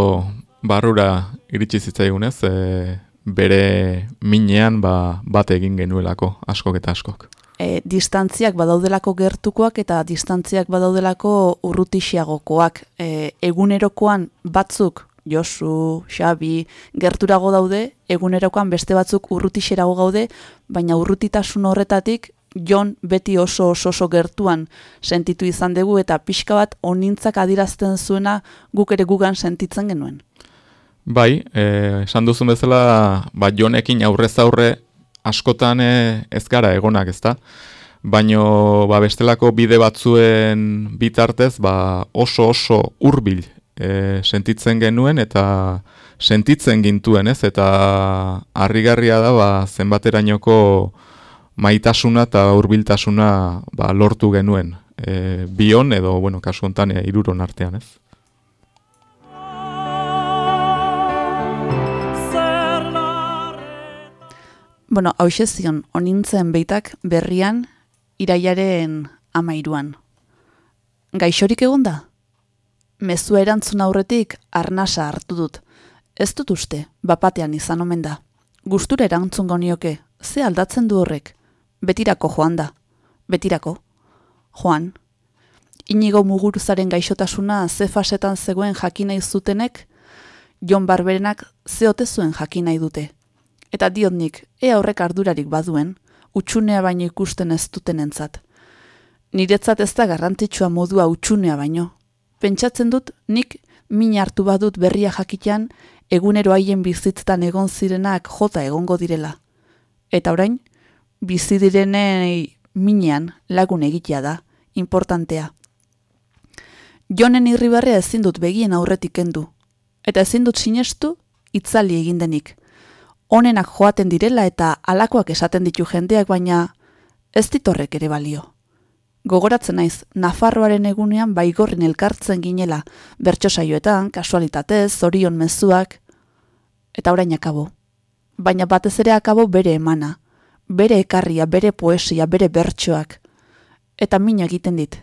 barrura iritsi zitzaigunez, e, bere minean ba, bat egin genuelako, askok eta askok. E, distantziak badaudelako gertukoak eta distantziak badaudelako urrutixiagokoak. E, egunerokoan batzuk Josu, Xabi, gerturago daude, egunerokoan beste batzuk urrutixerago gaude, baina urrutitasun horretatik Jon beti oso oso oso gertuan sentitu izan dugu eta pixka bat onintzak adirazten zuena guk ere gugan sentitzen genuen. Bai, e, esan duzun bezala, ba, jonekin aurrez aurre askotan e, ez gara egonak, ezta? Baino ba, bestelako bide batzuen bitartez ba, oso oso hurbil e, sentitzen genuen eta sentitzen gintuen, ez? Eta harrigarria da ba, zenbaterainoko maitasuna eta hurbiltasuna ba, lortu genuen. E, bion edo, bueno, kasu honetan e, iruron artean, ez? Bueno, hau zion, onintzen beitak berrian iraiaren amairuan. Gaixorik egon da? Mezua erantzun aurretik arnasa hartu dut. Ez dut uste, bapatean izan omen da. Gustura erantzun gonioke, ze aldatzen du horrek? Betirako joan da. Betirako. Joan. Inigo muguruzaren gaixotasuna ze fasetan zegoen jakin nahi zutenek, Jon Barberenak ze ote zuen jakin nahi dute. Eta diot nik, ea horrek ardurarik baduen, utxunea baino ikusten ez dutenentzat. Niretzat ez da garrantzitsua modua utxunea baino. Pentsatzen dut nik min hartu badut berria jakitean egunero haien bizitzetan egon zirenak jota egongo direla. Eta orain, bizi direnei minean lagun egitea da, importantea. Jonen irribarrea ezin dut begien aurretik kendu, eta ezin dut sinestu itzali egin denik. Honenak joaten direla eta alakoak esaten ditu jendeak baina ez ditorrek ere balio. Gogoratzen naiz, Nafarroaren egunean baigorrin elkartzen ginela, bertso saioetan, kasualitatez, zorion mezuak, eta orain akabo. Baina batez ere akabo bere emana, bere ekarria, bere poesia, bere bertsoak. Eta min egiten dit.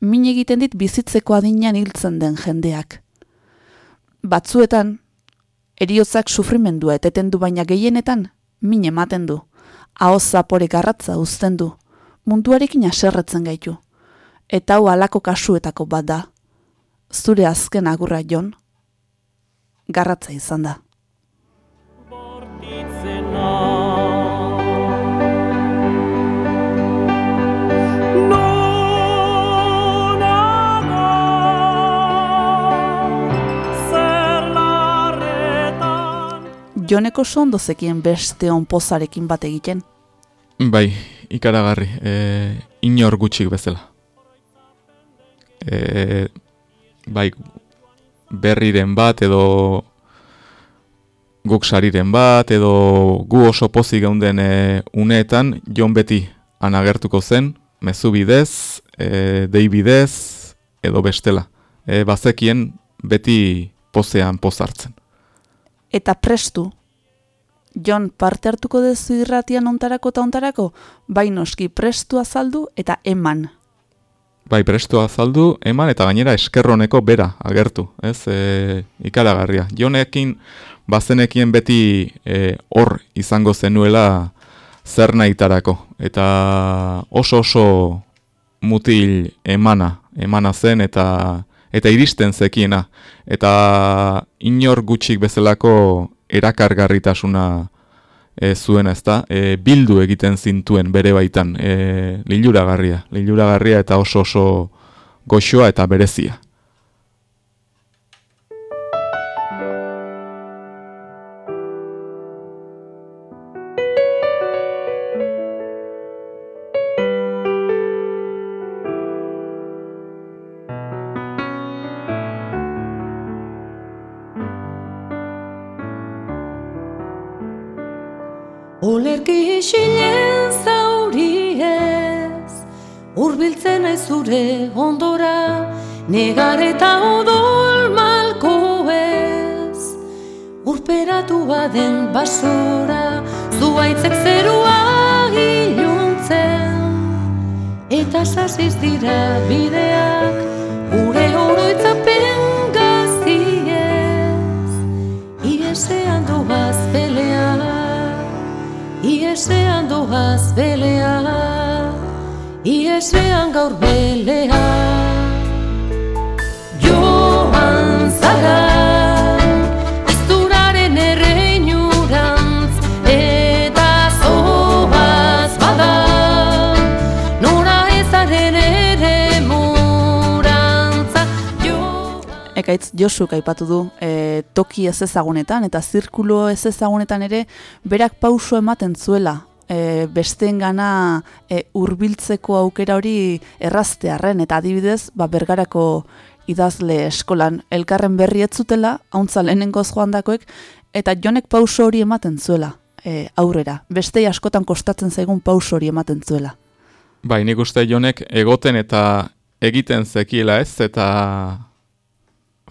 Min egiten dit bizitzeko adinean hiltzen den jendeak. Batzuetan, eriotzak sufrimendua eteten du baina gehienetan, min ematen du. Ahoz zapore garratza uzten du. Munduarekin aserretzen gaitu. Eta hau alako kasuetako bat da. Zure azken agurra jon, garratza izan da. joneko ondo zekien beste onpozarekin bat egiten. Bai, ikaragarri, e, inor gutxik bezala. E, bai, berriren bat edo guk sariren bat edo gu oso pozik geunden e, uneetan jon beti anagertuko zen, mezu bidez, e, dei bidez edo bestela. E, bazekien beti pozean pozartzen. Eta prestu, Jon, parte hartuko dezu irratian ontarako eta ontarako? Bai noski, prestu azaldu eta eman. Bai, prestu azaldu, eman eta gainera eskerroneko bera agertu, ez, e, ikaragarria. Jonekin, bazenekien beti e, hor izango zenuela zer nahitarako. Eta oso oso mutil emana, emana zen eta eta iristen zekiena. Eta inor gutxik bezalako erakargarritasuna e, zuen ezta, e, bildu egiten zintuen bere baitan, e, liluragarria, liluragarria eta oso oso goxoa eta berezia. Urbiltzen ez zure ondora Negar eta odol malko ez Urperatu baden basura Zuaitzek zerua iluntzen. Eta sasiz dira bideak Gure oroitzapen gaziez Iesean doaz peleak Iesean doaz belea, iesean gaur belea. Joan zara, izturaren erreinurantz, eta zoaz bada, nora ezaren ere murantza. Ekaitz Josuk aipatu du, e, toki ez ezagunetan eta zirkulo ez ezagunetan ere berak pauso ematen zuela e, besteen gana e, urbiltzeko aukera hori erraztearren eta adibidez ba, bergarako idazle eskolan elkarren berri ez zutela hauntza lehenengoz joandakoek eta jonek pauso hori ematen zuela e, aurrera. Bestei askotan kostatzen zaigun pauso hori ematen zuela. Bai, nik uste jonek egoten eta egiten zekiela ez, eta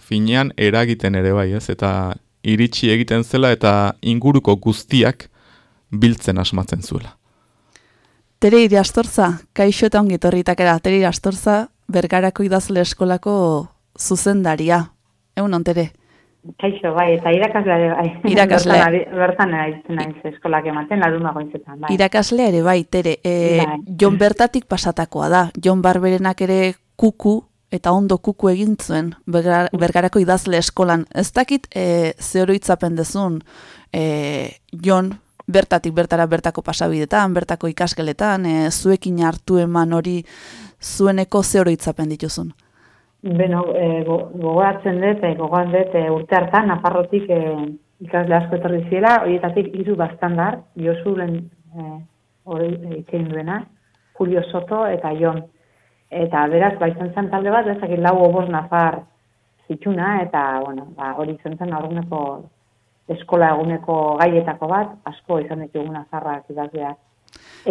finean eragiten ere bai, ez? Eta iritsi egiten zela eta inguruko guztiak biltzen asmatzen zuela. Tere irastorza, kaixo eta ongi torritakera, tere irastorza, bergarako idazle eskolako zuzendaria. Egun ontere? Kaixo, bai, eta irakaslea ere bai. Irakaslea. Bertan, bertan aritzen naiz eskolak ematen, larun gointzetan, bai. Irakaslea ere bai, tere. E, Bai. Jon bertatik pasatakoa da. Jon Barberenak ere kuku eta ondo kuku egin zuen bergar- bergarako idazle eskolan. Ez dakit e, ze oroitzapen dezun e, Jon bertatik bertara bertako pasabidetan, bertako ikasgeletan, e, zuekin hartu eman hori zueneko ze oroitzapen dituzun. Beno, e, go- gogoratzen dut, e, gogoan dut e, urte hartan, Nafarrotik e, ikasle asko etorri ziela, horietatik hiru bastandar, Josuren e, hori egin duena, Julio Soto eta Jon. Eta beraz, bai izan zen talde bat, ezakit lau obor nafar zitxuna, eta, bueno, ba, hori zen aurreneko eskola eguneko gaietako bat, asko izan ditugu nazarrak idazleak.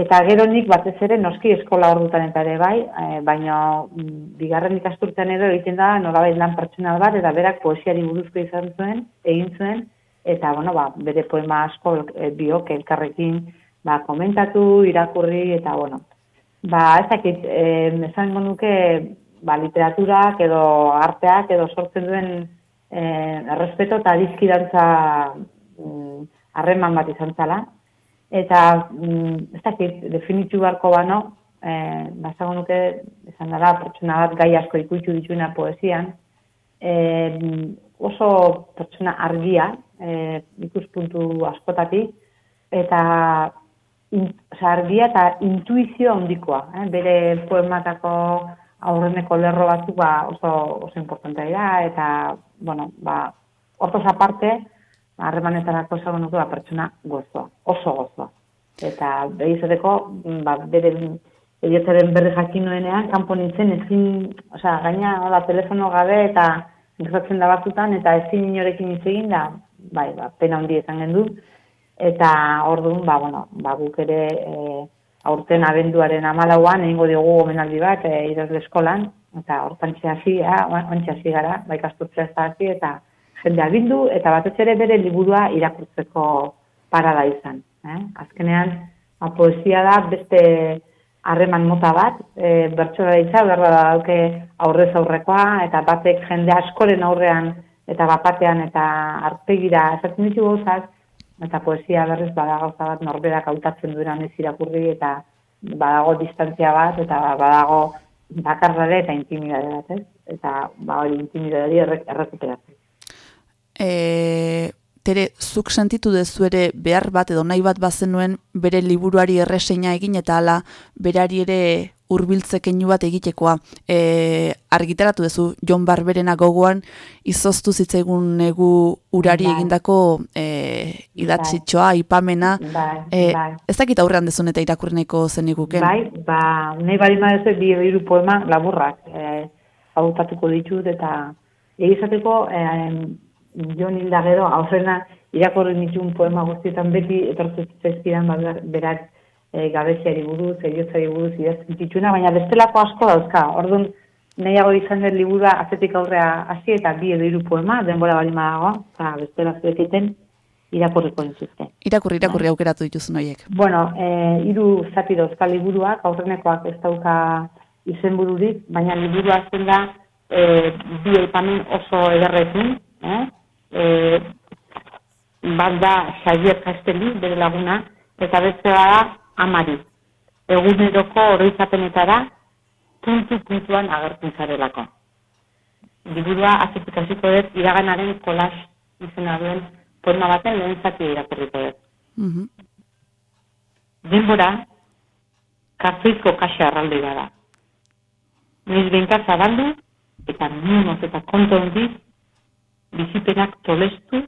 Eta gero nik batez ere noski eskola ordutan eta ere bai, e, baina mm, bigarren ikasturtean edo egiten da nolabait lan pertsonal bat, eta berak poesiari buruzko izan zuen, egin zuen, eta bueno, ba, bere poema asko e, biok elkarrekin ba, komentatu, irakurri, eta bueno, ba, ez dakit, e, esan nuke ba, literaturak edo arteak edo sortzen duen e, errespeto eta dizkidantza mm, harreman bat izan zala, eta mm, ez dakit definitu beharko bano, eh, bazago nuke esan dara pertsona bat gai asko ikutu dituena poesian, eh, oso pertsona argia, eh, ikuspuntu askotatik, eta in, argia eta intuizio handikoa, eh, bere poematako aurreneko lerro batzuk ba, oso, oso importantea da, eta, bueno, ba, hortoz aparte, harremanetarako esango nuke ba, pertsona gozoa, oso gozoa. Eta behizateko, ba, bere eriotzaren berri jakin nuenean, kanpo nintzen ezin, osea, gaina hola, telefono gabe eta gertatzen da batzutan, eta ezin inorekin hitz egin da, bai, ba, pena handi ezan gendu, eta orduan, ba, bueno, ba, guk ere e, aurten abenduaren amalauan, egingo diogu omenaldi bat, e, idazle eskolan, eta hortan txasi, ja, txasi gara, bai kasturtzea ez da hasi, eta jendea bildu eta batez ere bere liburua irakurtzeko parada izan. Eh? Azkenean, ba, poesia da beste harreman mota bat, e, bertsoa da berra da dauke aurrez aurrekoa, eta batek jende askoren aurrean eta bapatean eta arpegira esaten ditu gauzak, eta poesia berriz bada gauza bat norberak hautatzen dueran ez irakurri eta badago distantzia bat eta badago bakarrare eta intimidade bat, ez? Eta ba hori intimidade errekuperatzen e, tere, zuk sentitu dezu ere behar bat edo nahi bat bazenuen bere liburuari erreseina egin eta hala berari ere hurbiltzekeinu bat egitekoa. E, argitaratu duzu Jon Barberena gogoan izoztu zitzaigun negu urari bai. egindako e, idatzitxoa, bai. ipamena. Bai, e, bai. Ez dakit aurrean dezun eta irakurreneko zen iguken? Bai, ba, nahi bali madezu bi hiru poema laburrak e, hautatuko ditut eta egizateko e, Jon Hilda gero, irakorri nituen poema guztietan beti etortzen zizkidan ba, berak e, gabeziari buruz, eriotzari buruz idazten dituna, baina bestelako asko dauzka. Orduan, nahiago izan den liburua azetik aurrea hasi eta bi edo hiru poema, denbora bali dago, eta bestela zuekiten irakurriko dituzte. Irakurri, irakurri bai. aukeratu dituzun horiek. Bueno, e, hiru zati dauzka liburuak, aurrenekoak ez dauka izenbururik, baina liburua zen da e, bi aipamen oso ederrekin, eh? e, bat da Xavier Castelli, bere laguna, eta beste da amari. Eguneroko oroizapenetara, puntu-puntuan agertzen zarelako. Liburua azetik hasiko dut, iraganaren kolas izena duen poema baten lehen zati irakurriko dut. Mm Denbora, kafeizko kaxa arralde gara. Niz benka zabaldu, eta nunoz eta konto hondiz, bizipenak tolestu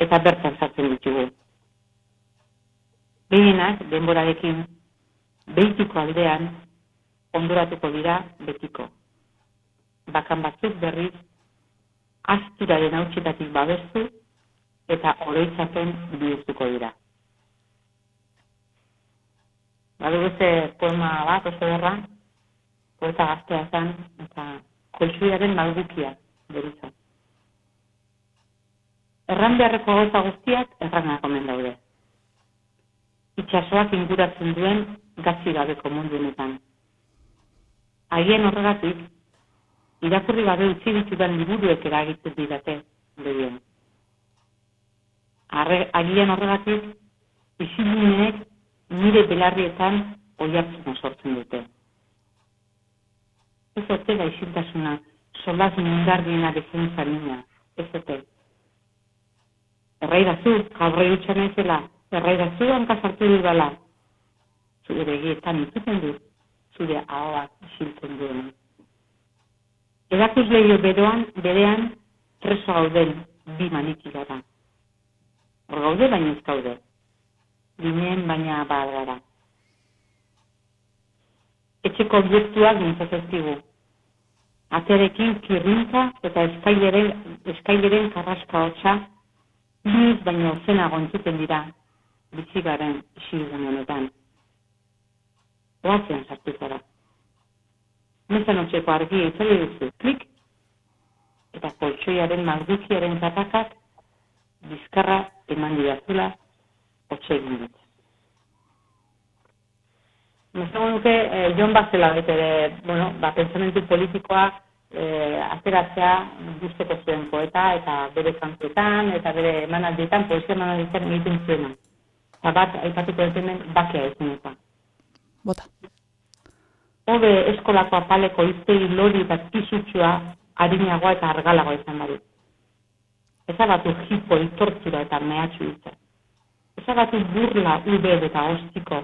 eta bertan zartzen ditugu. Behienak, denborarekin, behitiko aldean, ondoratuko dira betiko. Bakan batzuk berriz, asturaren hautsetatik babestu eta oroitzaten bihurtuko dira. Badu beste poema bat, oso derra, poeta gaztea zen, eta koltsuiaren malgukia, berizat erran beharreko gauza guztiak erranak omen daude. Itxasoak inguratzen duen gazi gabeko mundu honetan. Haien horregatik, irakurri gabe utzi ditudan liburuek eragitzen didate, bedien. Agian horregatik, izilineek nire belarrietan oiatzen sortzen dute. Ez ote da izintasuna, solaz mundardiena defensa nina, ez ote erraidazu, gaurre dutxan ezela, erraidazu hankazartu dut dala. Zure egietan ikusten du, zure ahoak isiltzen duen. Edakuz lehio beroan, berean, preso gauden bi maniki gara. Hor gaude baina ez gaude. ginen, baina bat gara. Etxeko objektuak mintzatzezkigu. Aterekin kirrinka eta eskaileren, eskaileren karraska hotza, inoiz baino zenago entzuten dira, bizigaren isilgun honetan. Oazean sartu zara. Mezan otxeko argia itzali duzu, klik, eta koltsoiaren malguziaren zatakak bizkarra eman didazula otxe egin dut. Nazago nuke, eh, Jon Bazela bete ere, bueno, ba, pensamentu politikoa eh, ateratzea guzteko zuen poeta eta bere kantuetan eta bere emanaldietan, poesia emanaldietan egiten zuena. Eta bat, aipatuko dut hemen, bakea izenekoa. Bota. Hobe eskolako apaleko iztegi lori bat pisutxua harinagoa eta argalagoa izan badu. Ezabatu hipo, itortzura eta mehatxu hitza. Ezabatu burla, ube eta ostiko,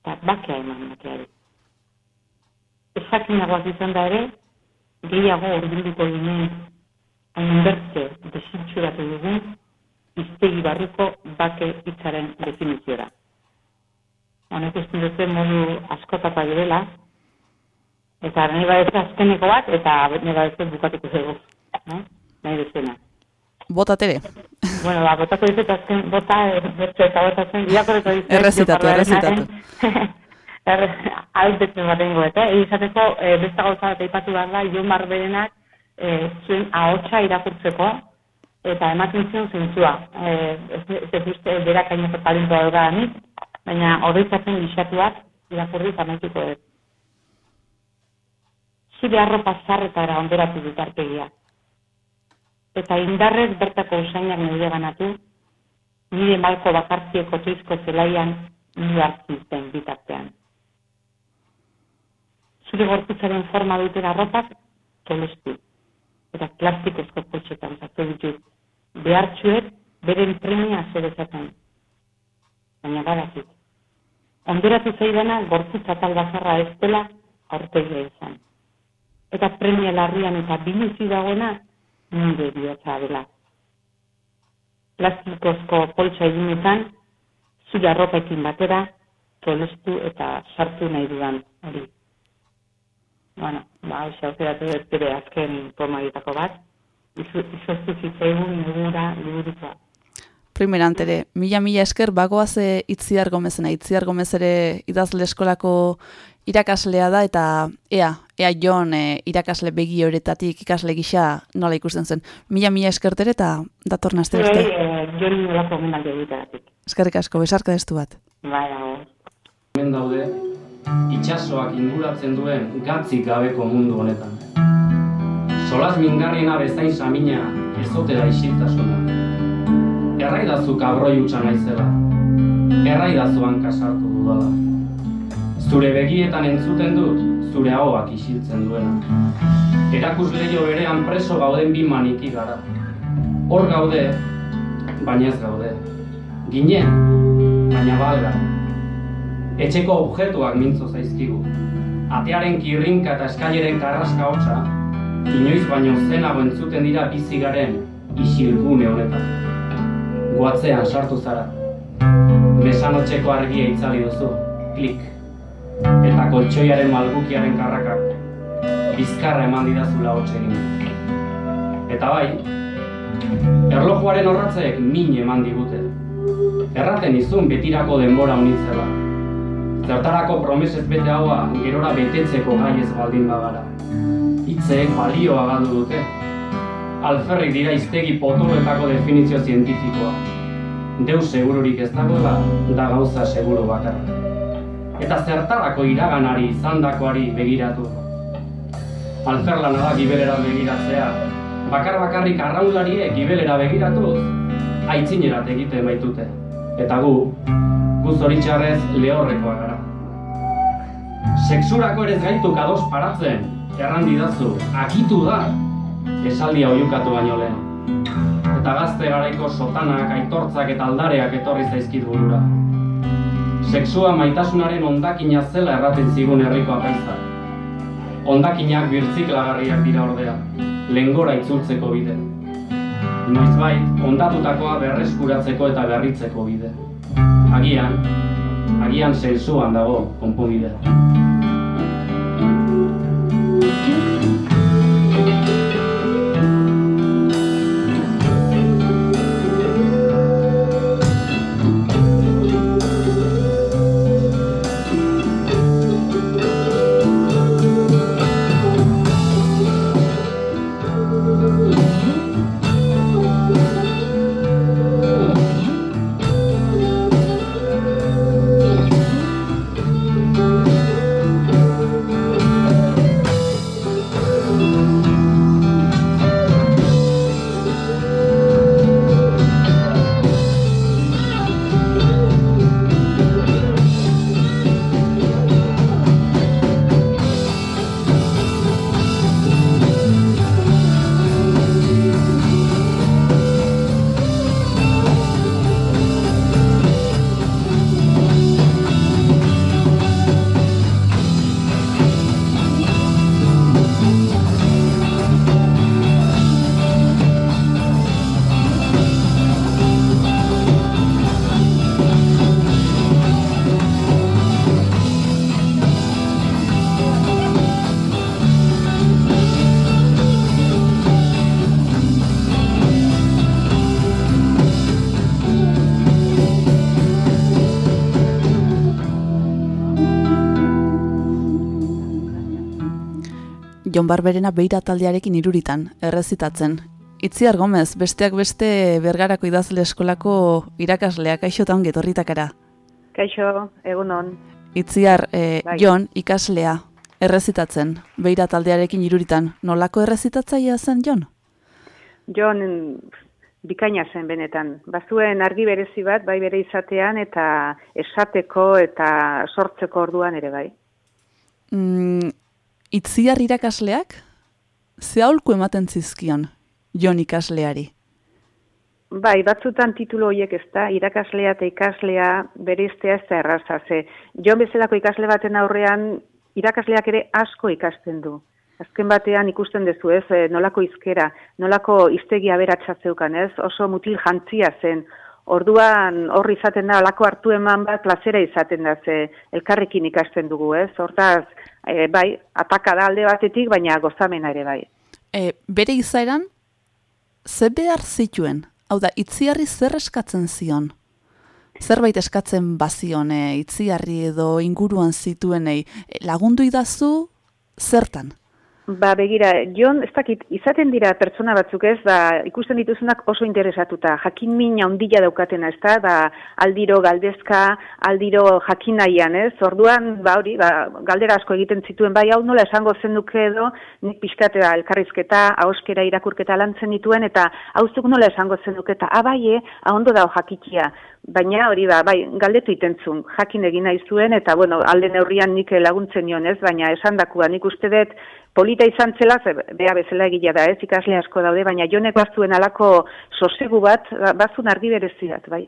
eta bakea eman bakeari. Ezakinagoak izan da ere, gehiago urbilduko ginen, hain bertze desitxuratu dugun, iztegi barruko bake hitzaren definiziora. Honek ez dute modu askotapa direla, eta nahi badez azkeneko bat, eta nahi badez bukatuko dugu. No? Nahi duzena. Bota tere. Bueno, ba, botako dizut azken, bota, eh, bertso eta botatzen, irakorreko dizut. Errezitatu, Jon errezitatu. Barberenaren- Hau betzen batengo, eta eh? izateko e, beste gauza bat aipatu behar da, Jon Barberenak e, zuen ahotsa irakurtzeko, eta ematen zion zentzua. E, ez, ez, uste berak aineko talentoa daukanik, baina horretzatzen gixatuak irakurri eta amaituko dut. Zure arropa zarretara ondoratu dut arpegia. Eta indarrez bertako usainak nire ganatu, nire malko bakartzieko tuizko zelaian nire hartzen bitartean. Zure gorputzaren forma duten arropak tolestu, eta plastikozko potxetan sartu ditut. Behartxuek beren premia zer ezaten. Baina badakit. Ondoratu zaidana gorputz atal bakarra ez dela aurpegia izan. Eta premia larrian eta biluzi dagoena nire bihotza dela. Plastikozko poltsa eginetan, zure arropekin batera, tolestu eta sartu nahi dudan hori. Bueno, ba, hoxe aukeratu dut bere azken poemaritako bat, izoztu zitzaigun negura liburukoa. Primeran ere, mila-mila esker bagoaz e, Itziar Gomezena. Itziar Gomez ere idazle eskolako irakaslea da eta ea, ea Jon e, irakasle begi horetatik ikasle gisa nola ikusten zen. Mila-mila eskertere eta datorna Zure, beste. eh, joni nolako egiteratik. Eskerrik asko, besarka destu bat. Bai. Hemen daude, itsasoak inguratzen duen gatzik gabeko mundu honetan. Solas mingarriena bezain samina, ez ote da isiltasuna. Erraidazu kabroi utxa naizela, erraidazu hanka sartu dudala. Zure begietan entzuten dut, zure ahoak isiltzen duena. Erakusleio berean preso gauden bi maniki gara. Hor gaude, baina ez gaude. Ginen, baina balga. Etxeko objektuak mintzo zaizkigu. Atearen kirrinka eta eskaileren karraska hotza, inoiz baino zenago entzuten dira bizi garen isilgune honetan. Guatzean sartu zara. Mesanotxeko argia itzali duzu, klik. Eta koltsoiaren malgukiaren karrakak, bizkarra eman didazula hotz egin. Eta bai, erlojuaren horratzeek min eman digute. Erraten izun betirako denbora unitzela. Zertarako promesez bete haua gerora betetzeko gai ez baldin bagara. Hitzeek balioa galdu dute. Alferrik dira iztegi potoloetako definizio zientifikoa. Deus segururik ez dagoela, da gauza seguru bakarra. Eta zertarako iraganari izandakoari begiratu. Alferlana da gibelera begiratzea. Bakar bakarrik arraunlariek gibelera begiratuz, aitzinerat egiten baitute. Eta gu, gu zoritxarrez lehorrekoa gara. Sexurako ere gaituk ados paratzen, erran didazu, akitu da, esaldia oiukatu baino lehen. Eta gazte garaiko sotanak, aitortzak eta aldareak etorri zaizkit burura. Sexua maitasunaren ondakina zela erraten zigun herriko apaizak. Ondakinak birtziklagarriak dira ordea, lengora itzultzeko bide. Noizbait, ondatutakoa berreskuratzeko eta berritzeko bide. Agian, agian zensuan dago konponbidea. Jon Barberena beira taldearekin iruritan, errezitatzen. Itziar Gomez, besteak beste bergarako idazle eskolako irakasleak aixotan getorritakara. Kaixo, egunon. Itziar, e, Bai. Jon, ikaslea, errezitatzen, beira taldearekin iruritan. Nolako errezitatzailea zen, Jon? Jon bikaina zen benetan. Bazuen argi berezi bat, bai bere izatean, eta esateko eta sortzeko orduan ere bai. Mm, itziar irakasleak, ze aholku ematen zizkion, Jon ikasleari? Bai, batzutan titulu horiek ez da, irakaslea eta ikaslea bereiztea ez da erraza, ze Jon bezalako ikasle baten aurrean irakasleak ere asko ikasten du. Azken batean ikusten duzu ez, eh, nolako izkera, nolako iztegia beratsa zeukan ez, oso mutil jantzia zen. Orduan hor izaten da, olako hartu eman bat plazera izaten da, ze elkarrekin ikasten dugu ez. Hortaz, eh, bai, ataka da alde batetik, baina gozamena ere bai. E, bere izaeran, ze behar zituen? Hau da, itziarri zer eskatzen zion? Zerbait eskatzen bazion, e, itziarri edo inguruan zituenei, e, lagundu idazu zertan? Ba, begira, Jon, ez dakit, izaten dira pertsona batzuk ez, ba, ikusten dituzunak oso interesatuta, jakin min handila daukatena, ez da, ba, aldiro galdezka, aldiro jakin nahian, ez, orduan, ba, hori, ba, galdera asko egiten zituen, bai, hau nola esango zenduke edo, nik pixkatea elkarrizketa, ahoskera irakurketa lantzen dituen, eta hauzuk nola esango zenduke, eta abaie, ahondo dao jakitia, baina hori ba, bai, galdetu itentzun, jakin egin nahi zuen, eta bueno, alde neurrian nik laguntzen nion ez, baina esandakoa nik uste dut polita izan zela, ze bea bezala egila da ez, ikasle asko daude, baina jonek bazuen alako sosegu bat, ba- bazun argi berezi bat, bai.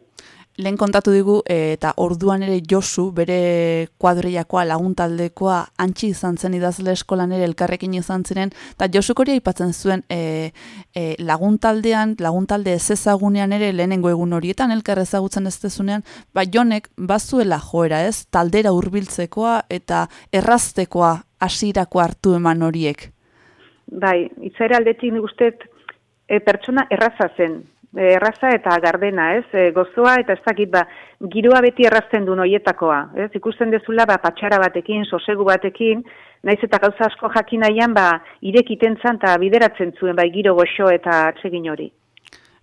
Lehen kontatu digu, e, eta orduan ere Josu, bere kuadriakoa, laguntaldekoa, antxi izan zen idazle eskolan ere elkarrekin izan ziren, eta Josuk hori aipatzen zuen e, e, laguntaldean, laguntalde ez ezagunean ere lehenengo egun horietan, elkar ezagutzen ez dezunean, ba Jonek bazuela joera ez, taldera hurbiltzekoa eta erraztekoa hasierako hartu eman horiek. Bai, itzera aldetik nik uste e, pertsona erraza zen, erraza eta gardena, ez? E, gozoa eta ez dakit, ba, giroa beti errazten du noietakoa, ez? Ikusten dezula, ba, patxara batekin, sosegu batekin, naiz eta gauza asko jakin nahian, ba, irekiten zan eta bideratzen zuen, bai, giro goxo eta atsegin hori.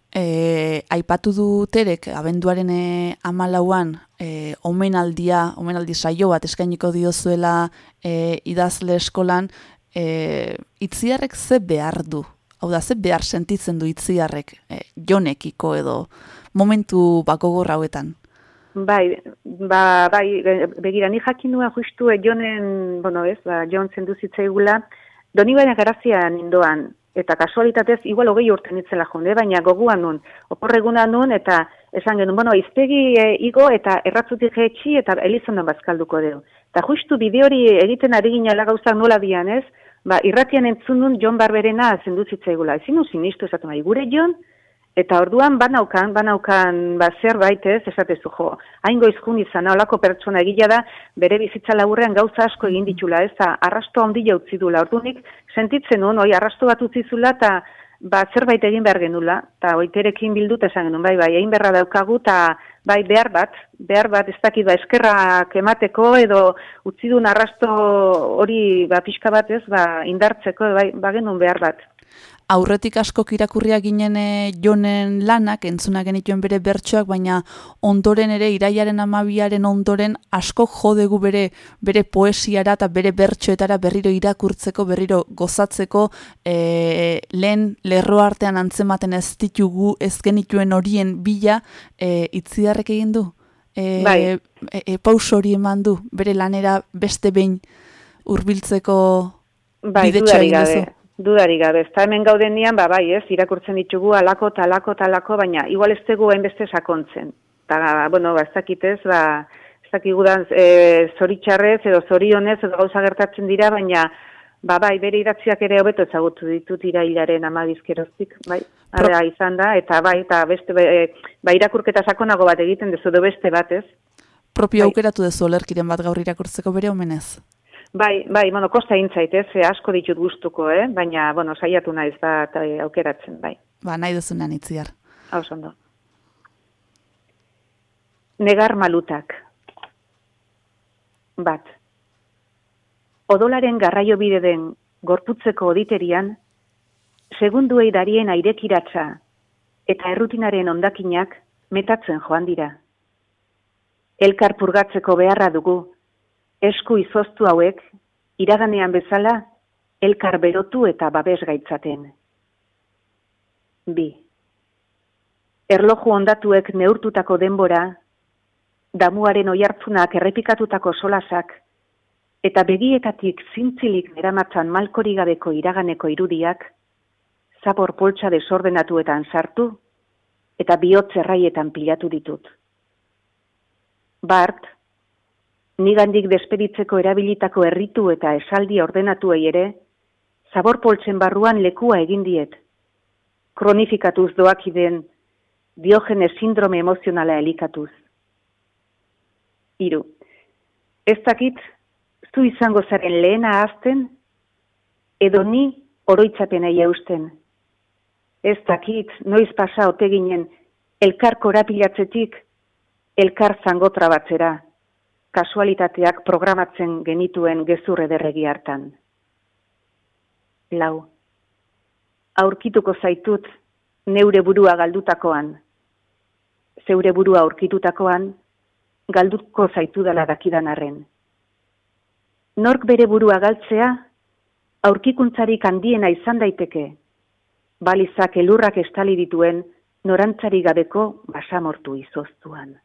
E, aipatu du terek, abenduaren e, amalauan, e, omenaldia, omenaldi saio bat eskainiko diozuela e, idazle eskolan, e, itziarrek ze behar du? Hau da, ze behar sentitzen du itziarrek, e, jonekiko edo momentu bakogorra hauetan? Bai, ba, bai, begira, ni jakin nuen justu jonen, bueno, ez, ba, jon zendu zitzaigula, doni baina garazia nindoan, eta kasualitatez, igual hogei urte nitzela jonde, baina goguan nun, oporreguna nun, eta esan genuen, bueno, iztegi e, igo, eta erratzutik etxi, eta elizonden bazkalduko dugu. Eta justu bide hori egiten ari ginala gauzak nola dian, ez? Ba, irratian entzun nun Jon Barberena zendu zitzaigula. Ezin sinistu esaten bai, gure Jon, Eta orduan banaukan, banaukan ba, zerbait ez, esatezu jo. Hain goizkun izan, olako pertsona egila da, bere bizitza laburrean gauza asko egin ditula, ez arrasto handi jautzi dula. Ordunik, sentitzen nuen, oi, arrasto bat utzi zula, eta ba, zerbait egin behar genula, eta oiterekin bildut esan genuen, bai, bai, egin beharra daukagu, eta bai, behar bat, behar bat, ez dakit, ba, eskerrak emateko, edo utzi duen arrasto hori, ba, pixka bat ez, ba, indartzeko, bai, ba, genuen behar bat. Aurretik asko irakurria ginen e, jonen lanak, entzuna genituen bere bertsoak, baina ondoren ere, iraiaren amabiaren ondoren, asko jodegu bere, bere poesiara eta bere bertsoetara berriro irakurtzeko, berriro gozatzeko, e, lehen lerro artean antzematen ez ditugu, ez genituen horien bila, e, itziarrek egin du? E, Bai. E, e, paus hori eman du, bere lanera beste behin hurbiltzeko Bai, bidetxoa dudari egin gabe. duzu. Dudari gabe. Ezta hemen gaudenian, ba, bai, ez, irakurtzen ditugu alako, talako, talako, baina igual ez dugu hainbeste sakontzen. Ta, bueno, ba, ez dakit ez, ba, ez dakigudan e, zoritxarrez edo zorionez edo gauza gertatzen dira, baina ba, bai, bere idatziak ere hobeto ezagutu ditut irailaren amabizkeroztik, bai, ara izan da, eta bai, eta beste, e, ba, irakurketa sakonago bat egiten dezu edo beste bat, ez? propio Bai. aukeratu dezu olerkiren bat gaur irakurtzeko bere omenez. Bai, bai, bueno, kosta intzait, ez, e, asko ditut gustuko, eh? baina, bueno, saiatu naiz da eta e, aukeratzen, bai. Ba, nahi duzunean itziar. Hau ondo. Negar malutak. Bat. Odolaren garraio bide den gorputzeko oditerian, segunduei darien airekiratza eta errutinaren ondakinak metatzen joan dira. Elkar purgatzeko beharra dugu, esku izoztu hauek, iraganean bezala, elkar berotu eta babes gaitzaten. Bi. Erloju ondatuek neurtutako denbora, damuaren oihartzunak errepikatutako solasak, eta begietatik zintzilik neramatzan malkori gabeko iraganeko irudiak, zabor poltsa desordenatuetan sartu, eta bihotz erraietan pilatu ditut. Bart, nigandik despeditzeko erabilitako erritu eta esaldi ordenatuei ere, zabor poltsen barruan lekua egin diet, kronifikatuz doakiden diogenes sindrome emozionala elikatuz. Hiru. Ez dakit, zu izango zaren lehena azten, edo ni oroitzapenei eusten. Ez dakit, noiz pasa ote elkar korapilatzetik, elkar zangotra batzera, kasualitateak programatzen genituen gezur ederregi hartan. Lau. Aurkituko zaitut neure burua galdutakoan. Zeure burua aurkitutakoan, galduko zaitu dela dakidan arren. Nork bere burua galtzea, aurkikuntzarik handiena izan daiteke, balizak elurrak estali dituen norantzari gabeko basamortu izoztuan.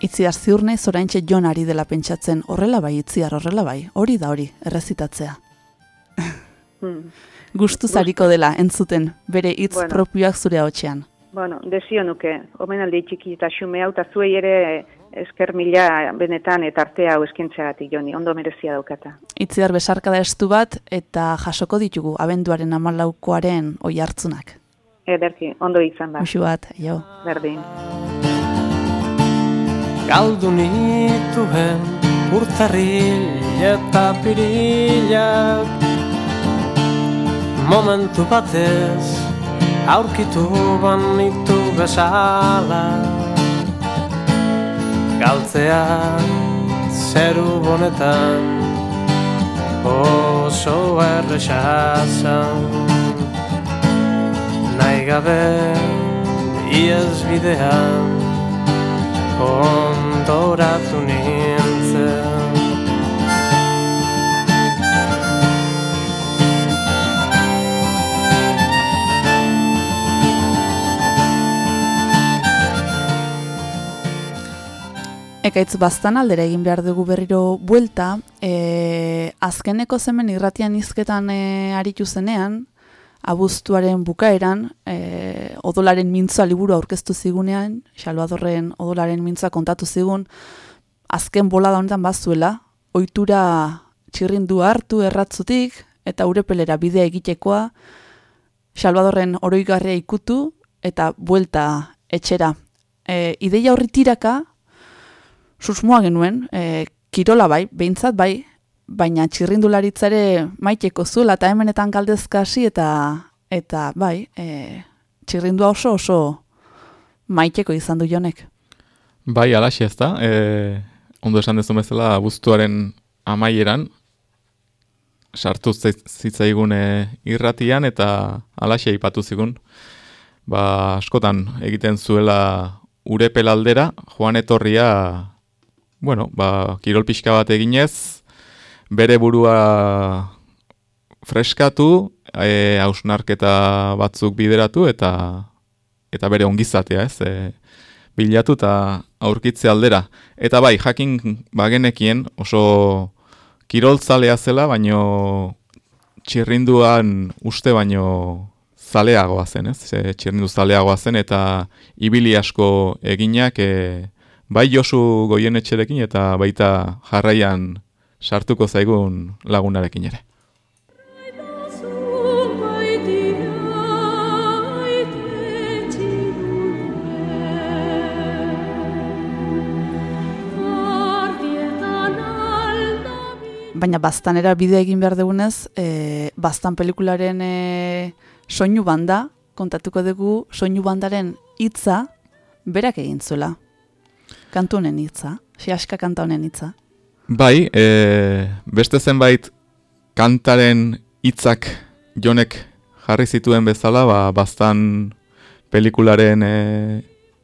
Itziar ziur naiz oraintxe jon ari dela pentsatzen, horrela bai, itziar horrela bai, hori da hori, errezitatzea. Hmm. Gustuz ariko dela, entzuten, bere hitz Bueno. propioak zure hotxean. Bueno, desio nuke, omenaldi txiki eta xume hau, eta zuei ere esker mila benetan eta artea hau eskintzeagatik joni, ondo merezia daukata. Itziar besarkada estu bat, eta jasoko ditugu, abenduaren amalaukoaren oi hartzunak. Ederki, ondo izan da. Muxu bat, jo. Berdin. Galdu nituen urtarril eta pirilak. Momentu batez aurkitu banitu bezala. Galtzea zeru bonetan oso errexazan Nahi gabe iez bidean ondoratu nintzen. Ekaitz bastan aldera egin behar dugu berriro buelta, e, azkeneko zemen irratian izketan e, aritu zenean, abuztuaren bukaeran, e, odolaren mintza liburu aurkeztu zigunean, Salvadorren odolaren mintza kontatu zigun, azken bola da honetan bazuela, ohitura txirrindu hartu erratzutik, eta urepelera bidea egitekoa, Salvadorren oroigarria ikutu, eta buelta etxera. E, ideia horri tiraka, susmoa genuen, e, kirola bai, behintzat bai, baina txirrindularitzare maiteko zuela eta hemenetan galdezkasi eta eta bai, e, txirrindua oso oso maiteko izan du jonek. Bai, alaxi ez da, e, ondo esan dezu bezala abuztuaren amaieran, sartu zitzaigun e, irratian eta alaxi aipatu zigun, ba, askotan egiten zuela urepel aldera, joan etorria, bueno, ba, kirol pixka bat eginez, bere burua freskatu, e, hausnarketa batzuk bideratu eta eta bere ongizatea, ez? E, bilatu eta aurkitze aldera. Eta bai, jakin bagenekien oso kiroltzalea zela, baino txirrinduan uste baino zaleagoa zen, ez? E, txirrindu zaleagoa zen eta ibili asko eginak e, bai Josu goienetxerekin eta baita jarraian sartuko zaigun lagunarekin ere. Baina baztanera bide egin behar dugunez, e, baztan pelikularen e, soinu banda, kontatuko dugu soinu bandaren hitza berak egin zuela. Kantu honen hitza, siaska kanta honen hitza. Bai, e, beste zenbait kantaren hitzak jonek jarri zituen bezala, ba, bastan pelikularen e,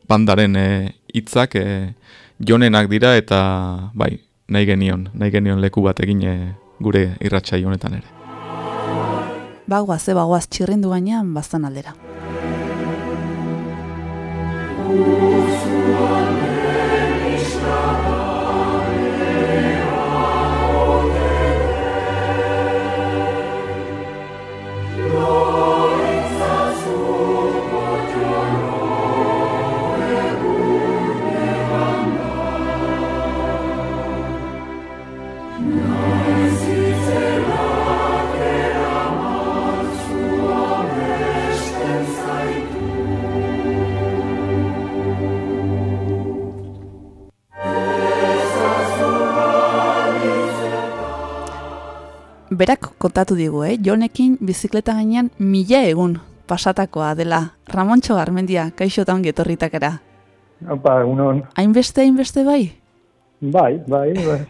bandaren e, hitzak e, jonenak dira eta bai, nahi genion, nahi genion leku bat egin e, gure irratxai honetan ere. Bagoaz, ze bagoaz txirrindu gainean bastan aldera. Berak kontatu digu, eh? Jonekin bizikleta gainean mila egun pasatakoa dela. Ramontxo Garmendia, kaixo eta ongi etorritakera. Opa, unon. Hainbeste, hainbeste bai? Bai, bai, bai.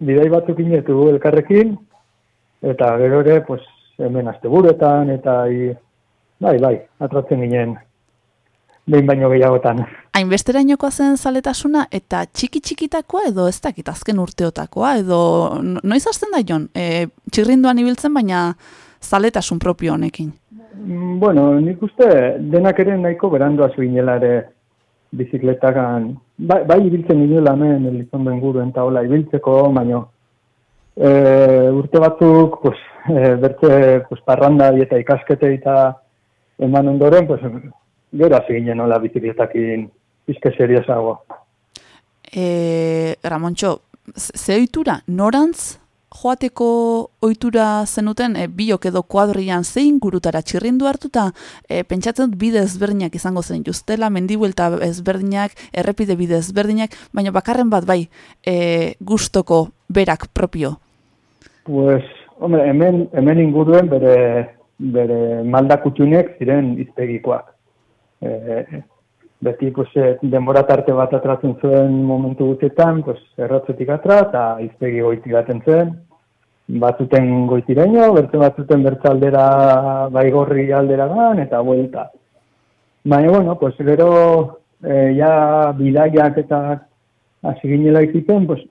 Bidai batzuk inetu elkarrekin, eta gero ere, pues, hemen asteburetan, eta i, bai, bai, atratzen ginen behin baino gehiagotan. Hainbesterainokoa zen zaletasuna eta txiki txikitakoa edo ez dakit azken urteotakoa edo noiz hasten da jon? E, txirrinduan ibiltzen baina zaletasun propio honekin. Mm, bueno, nik uste denak ere nahiko berandu azu ere bizikletakan. Bai, bai ibiltzen inoela hemen elizonden guruen eta hola ibiltzeko, baino e, urte batzuk pues, e, bertze pues, parranda eta ikaskete eta eman ondoren, pues, gero hasi ginen nola bizikletakin pizke seriosago. E, Ramontxo, ze oitura, norantz joateko ohitura zenuten? E, biok edo kuadrian zein gurutara txirrindu hartuta? E, pentsatzen dut bide ezberdinak izango zen. Justela, mendibuelta ezberdinak, errepide bide ezberdinak, baina bakarren bat bai e, gustoko berak propio. Pues, hombre, hemen, hemen inguruen bere, bere maldakutxunek ziren izpegikoak e, beti pues, e, denbora tarte bat atratzen zuen momentu gutetan, pues, erratzetik atra eta izpegi goiti gaten zen, batzuten goitireño, bertzen batzuten bertzaldera baigorri aldera gan, eta buelta. Baina, bueno, pues, gero e, ja bidaiak eta hasi ginela iziten, pues,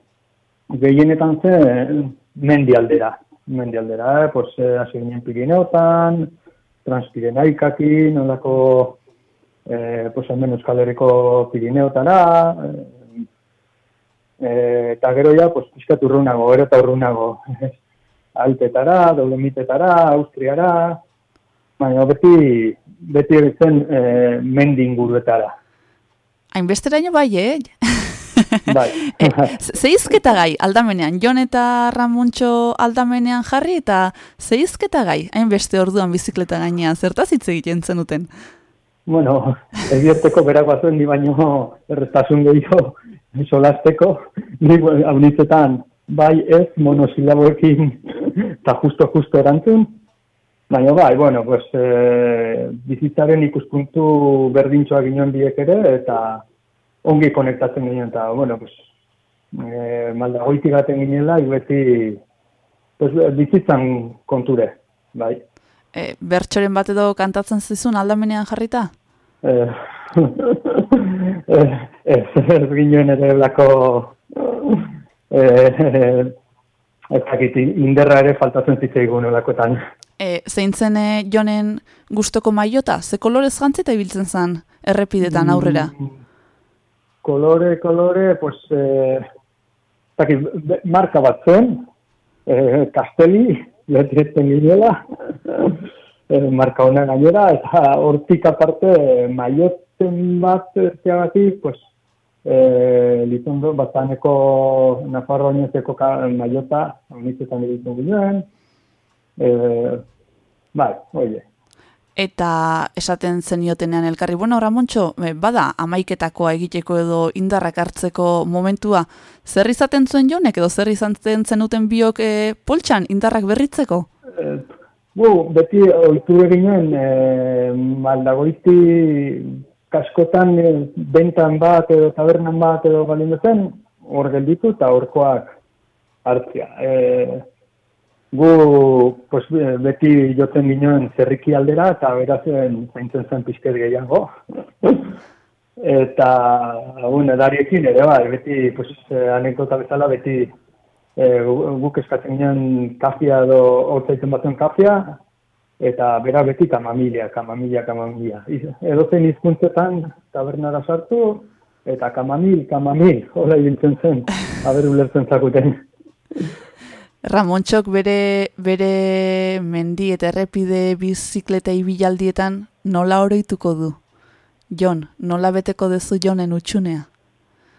gehienetan zen mendi aldera. Mendi aldera, eh? pues, hasi ginen Pirineotan, Transpirenaikakin, nolako e, pues hemen Euskal Herriko Pirineotara, e, eta gero ja, pues, pizkat urrunago, gero eta urrunago, Alpetara, Dolomitetara, Austriara, baina beti, beti zen e, mendi inguruetara. Hainbesteraino bai, eh? Bai. e, zeizketa gai aldamenean, Jon eta Ramontxo aldamenean jarri eta zeizketa gai, hainbeste orduan bizikleta gainean, zertaz hitz egiten zenuten? Bueno, egieteko berak bazuen ni baino erretasun gehiago solasteko, ni haunitzetan bai ez monosilaboekin eta justo-justo erantzun, Baina bai, bueno, pues, e, bizitzaren ikuspuntu berdintxoa ginen biek ere, eta ongi konektatzen ginen, eta, bueno, pues, e, malda goiti gaten ginela, beti pues, bizitzan konture, bai. E, bertxoren bat edo kantatzen zizun aldamenean jarrita? Ez, ez ginen ere blako e, ez dakit, inderra ere faltatzen zitzaigun olakoetan. E, zein zen jonen gustoko maiota? Ze kolorez jantzita ibiltzen zen errepidetan aurrera? Mm, kolore, kolore, pues, e, zaki, marka bat zen, e, kasteli, lehetzen ginela, marka hona gainera, eta hortik aparte, maioten bat erteagatik, pues, e, lizondo, bataneko Nafarro oinezeko maiota, honitzetan egiten ginen, e, bai, oie. Eta esaten zeniotenean elkarri, bueno, Ramontxo, eh, bada amaiketakoa egiteko edo indarrak hartzeko momentua, zer izaten zuen jonek edo zer izaten zenuten biok e, poltsan indarrak berritzeko? E, bu, beti oitu eginen, e, maldagoiti kaskotan e, bentan bat edo tabernan bat edo balin zen, hor gelditu eta horkoak hartzia. E, gu pues, beti jotzen ginoen zerriki aldera eta berazen zaintzen zen pizkez gehiago. eta, agun, edariekin ere bai, beti, pues, anekdota bezala, beti e, guk eskatzen ginoen kafia edo hortzaitzen batzen kafia, eta bera beti kamamilia, kamamilia, kamamilia. Edo zen izkuntzetan tabernara sartu, eta kamamil, kamamil, hola ibiltzen zen, haber ulertzen zakuten. Ramontxok bere, bere mendi eta errepide bizikleta ibialdietan nola oroituko du? Jon, nola beteko dezu Jonen utxunea?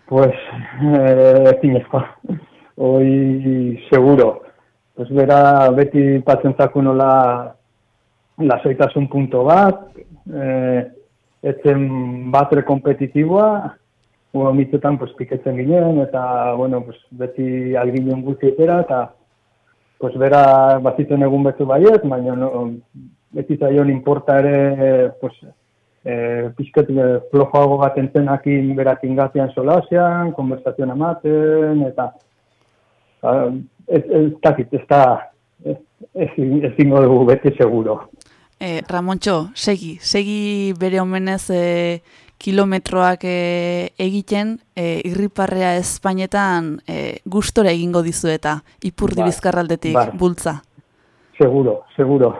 Pues, eh, zinezko. Hoi, seguro. Pues bera beti patzen zaku nola lasoitasun punto bat, eh, etzen batre kompetitiboa, Bueno, mitzetan, pues, piketzen ginen, eta, bueno, pues, beti alginen guztietera, eta pues bera bazitzen egun bezu baiet, baina no, beti zaion importa ere pues, e, pixket e, flojoago bat entzenakin berakin gazian solasean, konversazioan amaten, eta ez, ez, ez, ez da ez, ez, ez dugu beti seguro. Eh, Ramontxo, segi, segi bere omenez eh, kilometroak e, egiten e, irriparrea Espainetan e, gustora egingo dizu eta ipurdi bai, bizkarraldetik bai. bultza. Seguro, seguro.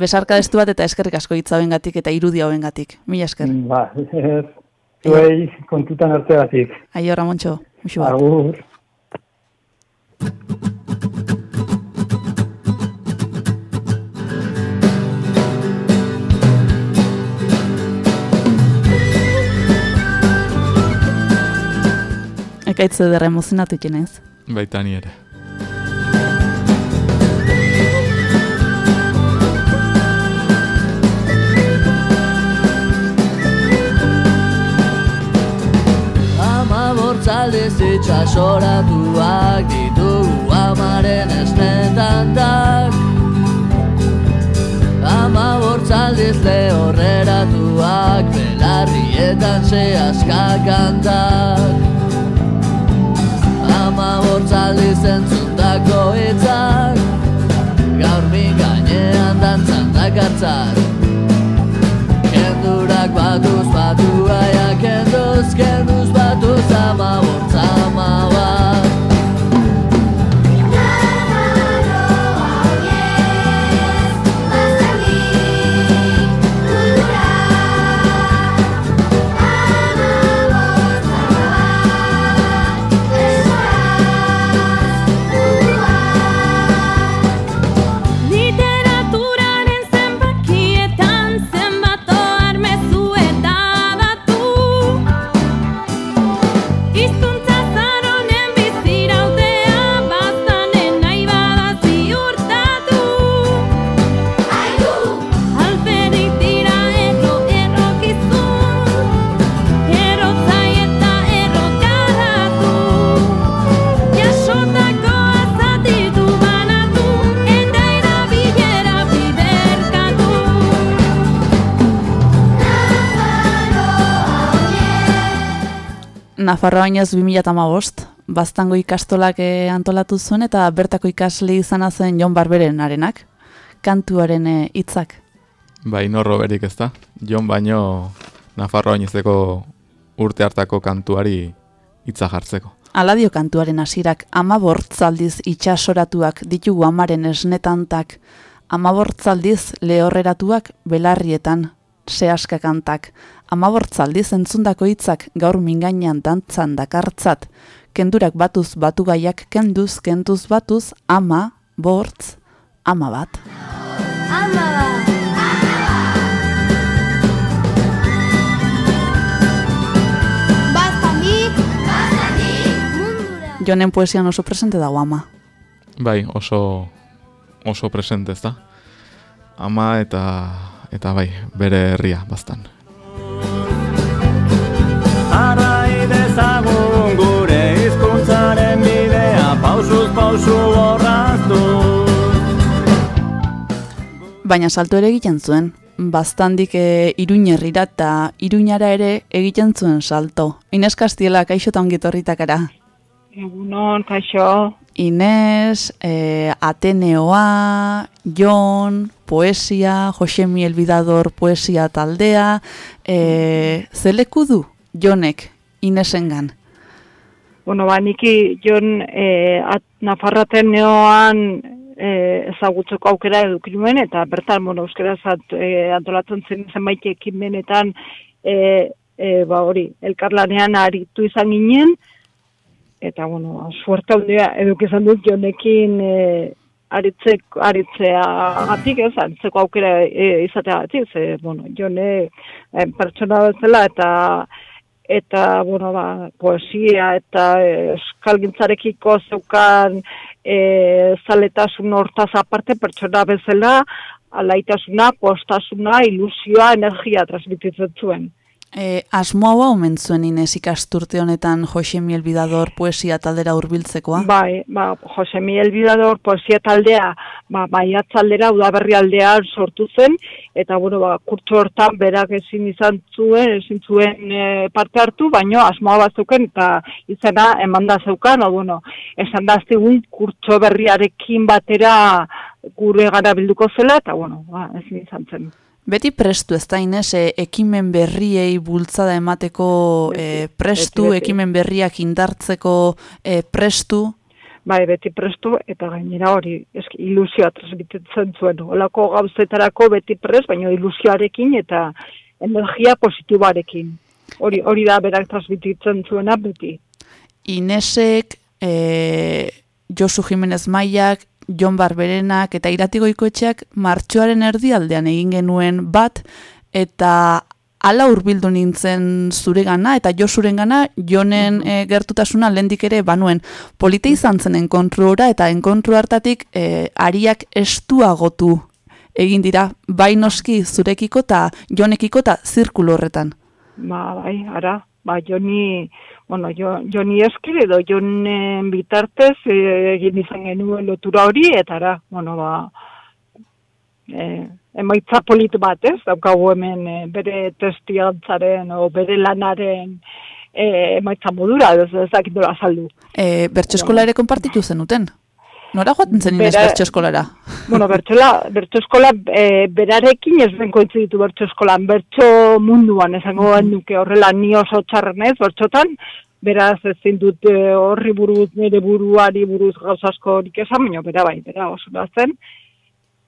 Besarka destu bat eta eskerrik asko hitza bengatik eta irudia bengatik. Mila esker. Ba, ez, zuei kontutan hartzeatik. Aio, Ramontxo. Agur. Ekaitze derra emozionatu ez? Baita ni ere. Ama bortzaldez itxasoratuak ditugu amaren esnetan tak Ama bortzaldez lehorreratuak belarrietan zehazka kantak ama bortzaldi zentzundako hitzak Gaur mi gainean dantzan dakartzak. Kendurak batuz batu aia kenduz, kenduz batuz ama bortzama bat Nafarroa bainaz 2008, baztango ikastolak eh, antolatu zuen eta bertako ikasle izana zen Jon Barberen arenak, kantuaren eh, hitzak. Bai, norro berik ez da. Jon baino Nafarroa bainezeko urte hartako kantuari hitza jartzeko. Aladio kantuaren hasirak amabortzaldiz itxasoratuak ditugu amaren esnetantak, amabortzaldiz lehorreratuak belarrietan, sehaska kantak, amabortzaldiz entzundako hitzak gaur mingainan dantzan dakartzat, kendurak batuz batu gaiak kenduz kenduz batuz ama, bortz, ama bat. Ama bat. Jonen poesian oso presente dago ama. Bai, oso oso presente ez da. Ama eta eta bai, bere herria baztan. Arrai dezagun gure hizkuntzaren bidea pausuz pausu horraztu. Baina salto ere egiten zuen, baztandik e, iruñerrira eta iruñara ere egiten zuen salto. Inez Kastiela, kaixo eta ongitorritakara. Egunon, kaixo. Inez, e, Ateneoa, Jon, poesia, Josemi Elbidador poesia taldea, e, zeleku du Jonek Inesengan? Bueno, ba, niki Jon e, at, Nafarrateneoan e, ezagutzeko aukera edukinuen, eta bertan, bueno, euskera zat, e, antolatzen zen zenbait ekimenetan, e, e, ba, hori, elkarlanean aritu izan ginen, eta, bueno, suerte handia edukizan dut Jonekin e, aritzek, aritzea gatik, ez, aritzeko aukera e, izatea gatik, ze, bueno, Jone e, pertsona bezala eta eta, bueno, ba, poesia eta eskalgintzarekiko zeukan e, zaletasun hortaz aparte pertsona bezala, alaitasuna, postasuna, ilusioa, energia transmititzen zuen. E, asmo hau omen zuen Inez ikasturte honetan Jose Miel Bidador poesia taldera hurbiltzekoa? Bai, ba, Jose Miel Bidador poesia taldea ba, baiatzaldera udaberri aldean sortu zen, eta bueno, ba, kurtso hortan berak ezin izan zuen, ezin zuen e, parte hartu, baino asmoa bat zeuken, eta izena eman da zeukan, o, bueno, esan da zigun kurtso berriarekin batera gure gara bilduko zela, eta bueno, ba, ezin izan zen. Beti prestu ez da Inez, e, ekimen berriei bultzada emateko e, prestu, beti, beti. ekimen berriak indartzeko e, prestu? Bai, beti prestu, eta gainera hori, eski, ilusioa transmititzen zuen. Olako gauzetarako beti prest, baina ilusioarekin eta energia positiboarekin. Hori, hori da berak transmititzen zuena beti. Inesek, e, Josu Jimenez Maiak, Jon Barberenak eta iratigoikoetxeak martxoaren erdialdean egin genuen bat eta hala hurbildu nintzen zuregana eta Josurengana Jonen e, gertutasuna lendik ere banuen polite izan zen enkontru ora eta enkontru hartatik e, ariak estuagotu egin dira bai noski zurekiko eta Jonekiko eta zirkulo horretan. Ba, bai, ara, ba, joni, bueno, jo, joni esker edo jonen bitartez e, egin izan genuen lotura hori, eta ara, bueno, ba, e, emaitza polit bat, ez, daukagu hemen e, bere testiantzaren o bere lanaren e, emaitza modura, ez, ez dakit dola saldu. E, Bertso eskola ere konpartitu zenuten? Nora joaten zen Inez bertso eskolara? Bueno, bertsola, bertso eskola e, berarekin ez ben kointziditu bertso eskolan, bertso munduan esango nuke horrela ni oso txarrenez, bertxotan, beraz ezin dut e, horri buruz, nire buruari buruz gauza askorik esan, baina bera bai, bera oso da zen,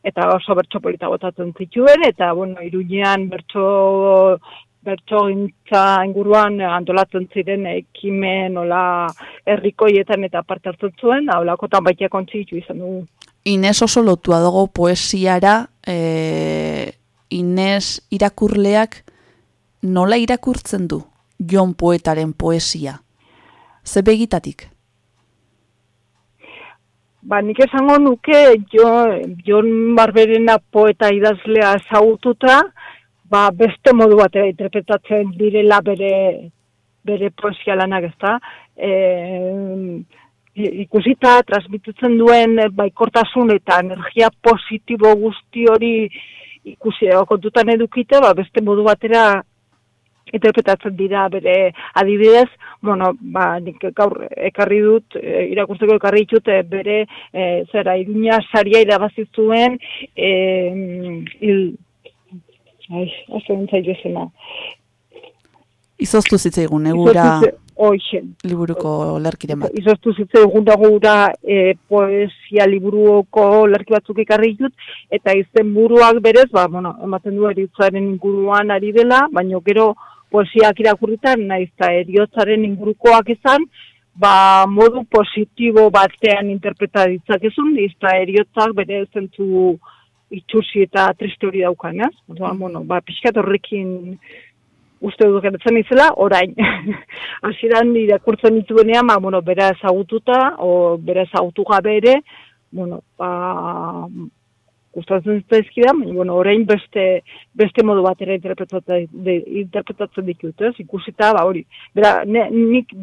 eta oso bertso polita botatzen zituen, eta bueno, iruñean bertso bertso gintza inguruan antolatzen ziren ekimen, ola, herrikoietan eta parte hartzen zuen, holakotan baitia kontzitu izan dugu. Inez oso lotua dago poesiara, e, Inez irakurleak nola irakurtzen du Jon poetaren poesia? Ze begitatik? Ba, nik esango nuke, jo, Jon Barberena poeta idazlea ezagututa, ba, beste modu batera interpretatzen direla bere, bere poesia lanak, ezta? E, ikusita, transmititzen duen baikortasun eta energia positibo guzti hori ikusi kontutan edukite, ba, beste modu batera interpretatzen dira bere adibidez, bueno, ba, nik gaur ekarri dut, e, irakurtzeko ekarri ditut, e, bere, e, zera, irina saria irabazi zuen, e, il, ai, oso entzaitu zena. Izoztu zitzaigun, egura Izoztu ze- Hoixen. liburuko lerkiren bat. Izoztu zitzaigun da gura e, poesia liburuko lerki batzuk ekarri ditut, eta izen buruak berez, ba, bueno, ematen du eriotzaren inguruan ari dela, baina gero poesiak irakurritan, naiz eta eriotzaren ingurukoak izan, ba, modu positibo batean interpreta ditzakezun, izta eriotzak bere zentzu itxursi eta triste hori daukan, ez? Orduan, bueno, ba, pixkat horrekin uste dut geratzen izela, orain. Hasieran irakurtzen dituenean, ba, bueno, bera ezagututa, o bera ezagutu gabe ere, bueno, ba, gustatzen zitzaizkida, baina, bueno, orain beste, beste modu batera interpretatzen, de, interpretatzen ditut, ez? Ikusita, ba, hori. Bera, ne, nik,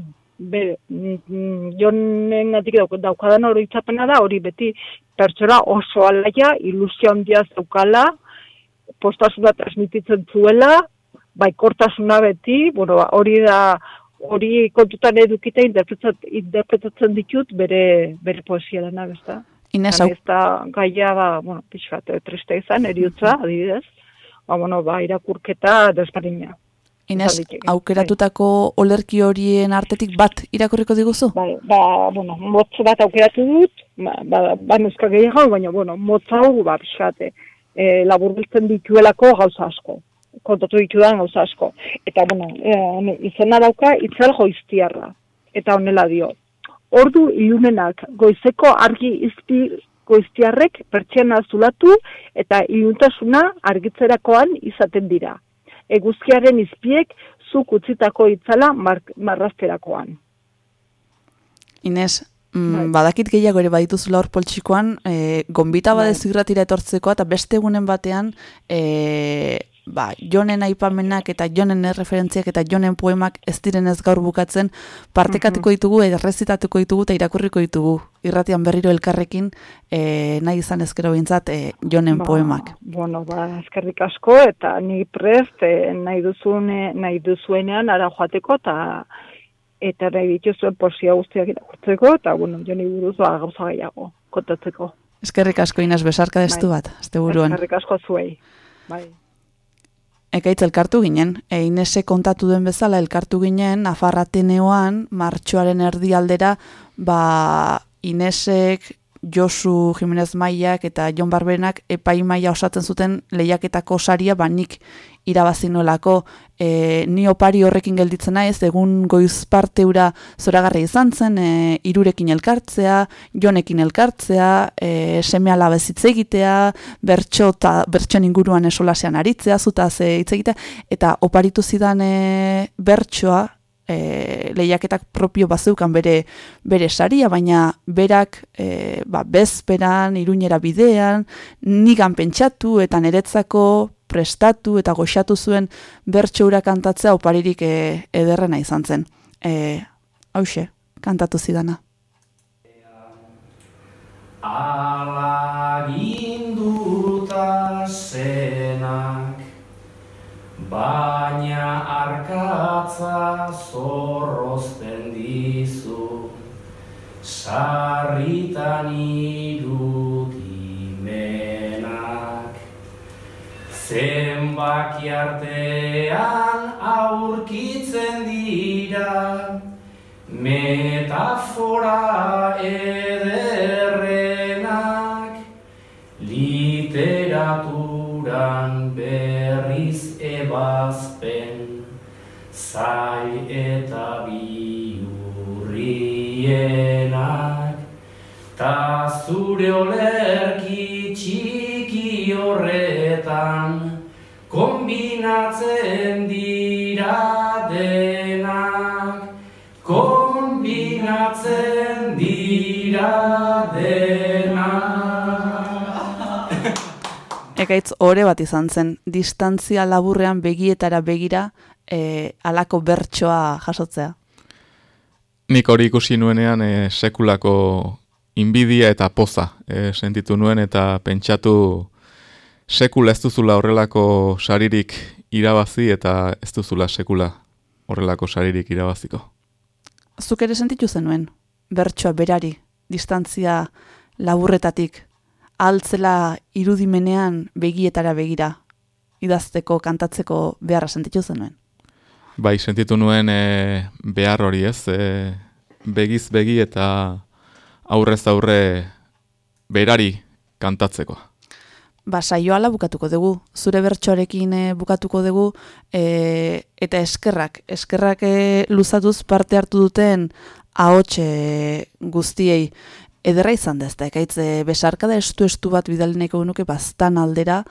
be, mm, jonen gatik dauk, daukadan hori itzapena da, hori beti pertsona oso alaia, ilusio handia zaukala, postasuna transmititzen zuela, baikortasuna beti, bueno, hori da, hori kontutan edukita interpretatzen, interpretatzen ditut bere, bere poesia dena? Ines, Eta hau- Ez da gaia, ba, bueno, pixkat, triste izan, eriutza, adibidez, ba, bueno, ba, irakurketa desberdina. Inez, aukeratutako olerki horien artetik bat irakurriko diguzu? Bai, ba, bueno, motz bat aukeratu dut, ba, ba, ba gehiago, baina, bueno, motz hau, ba, pixate, e, laburbiltzen dituelako gauza asko, kontatu ditudan gauza asko. Eta, bueno, e, izena dauka, itzel goiztiarra, eta honela dio. Ordu ilunenak, goizeko argi izpi goiztiarrek pertsiana zulatu eta iluntasuna argitzerakoan izaten dira. Eguzkiaren izpiek zuk utzitako itzala mar marrazterakoan. Bai. mm, badakit gehiago ere badituzula hor poltsikoan, e, gonbita Bai. badezu irratira etortzeko eta beste egunen batean, e, ba, jonen aipamenak eta jonen erreferentziak eta jonen poemak ez direnez gaur bukatzen, partekatuko Mhm. ditugu, errezitatuko ditugu eta irakurriko ditugu. Irratian berriro elkarrekin, e, nahi izan ezkero bintzat, e, jonen Ba, poemak. Bueno, ba, eskerrik asko eta ni prest eh, nahi duzune, nahi duzuenean ara joateko eta eta nahi dituzuen posia guztiak irakurtzeko eta bueno, joni buruz ba, gauza gehiago kontatzeko. Eskerrik asko Inez besarka destu Bai. bat, azte buruan. Eskerrik asko zuei. Bai. Ekaitz elkartu ginen, e, Inese kontatu duen bezala elkartu ginen, Afarrateneoan, martxoaren erdialdera, ba, Inesek, Josu Jimenez Maiak eta Jon Barbenak epaimaia osatzen zuten lehiaketako saria, ba nik irabazi nolako. E, ni opari horrekin gelditzen naiz, egun goiz parteura zoragarri izan zen, e, irurekin elkartzea, jonekin elkartzea, e, seme alaba ez hitz egitea, bertso ta bertsoen inguruan esolasean aritzea, zutaz e, hitz egitea, eta oparitu zidan e, bertsoa, e, lehiaketak propio bazeukan bere bere saria, baina berak e, ba, bezperan, iruñera bidean, nigan pentsatu eta niretzako prestatu eta goxatu zuen bertso hura kantatzea oparirik e, ederrena izan zen. E, hauxe, kantatu zidana. Alaginduta zenak Baina arkatza zorrozten dizu Sarritan irudimenak Zenbaki artean aurkitzen dira Metafora ederrenak Literaturan ebazpen Zai eta biurrienak Ta zure olerki txiki horretan Kombinatzen dira denak. Kombinatzen dira denak Ekaitz ore bat izan zen, distantzia laburrean begietara begira e, alako bertsoa jasotzea. Nik hori ikusi nuenean e, sekulako inbidia eta poza e, sentitu nuen eta pentsatu sekula ez duzula horrelako saririk irabazi eta ez duzula sekula horrelako saririk irabaziko. zuk ere sentitu zenuen, bertsoa berari, distantzia laburretatik, altzela irudimenean begietara begira, idazteko, kantatzeko beharra sentitu zenuen. Bai, sentitu nuen e, behar hori ez, e, begiz begi eta aurrez aurre berari kantatzeko. Ba, saioala bukatuko dugu, zure bertsoarekin e, bukatuko dugu, e, eta eskerrak, eskerrak e, luzatuz parte hartu duten ahots e, guztiei, ederra izan da, ez da, ekaitze besarkada estu-estu bat bidalineko nuke bastan aldera,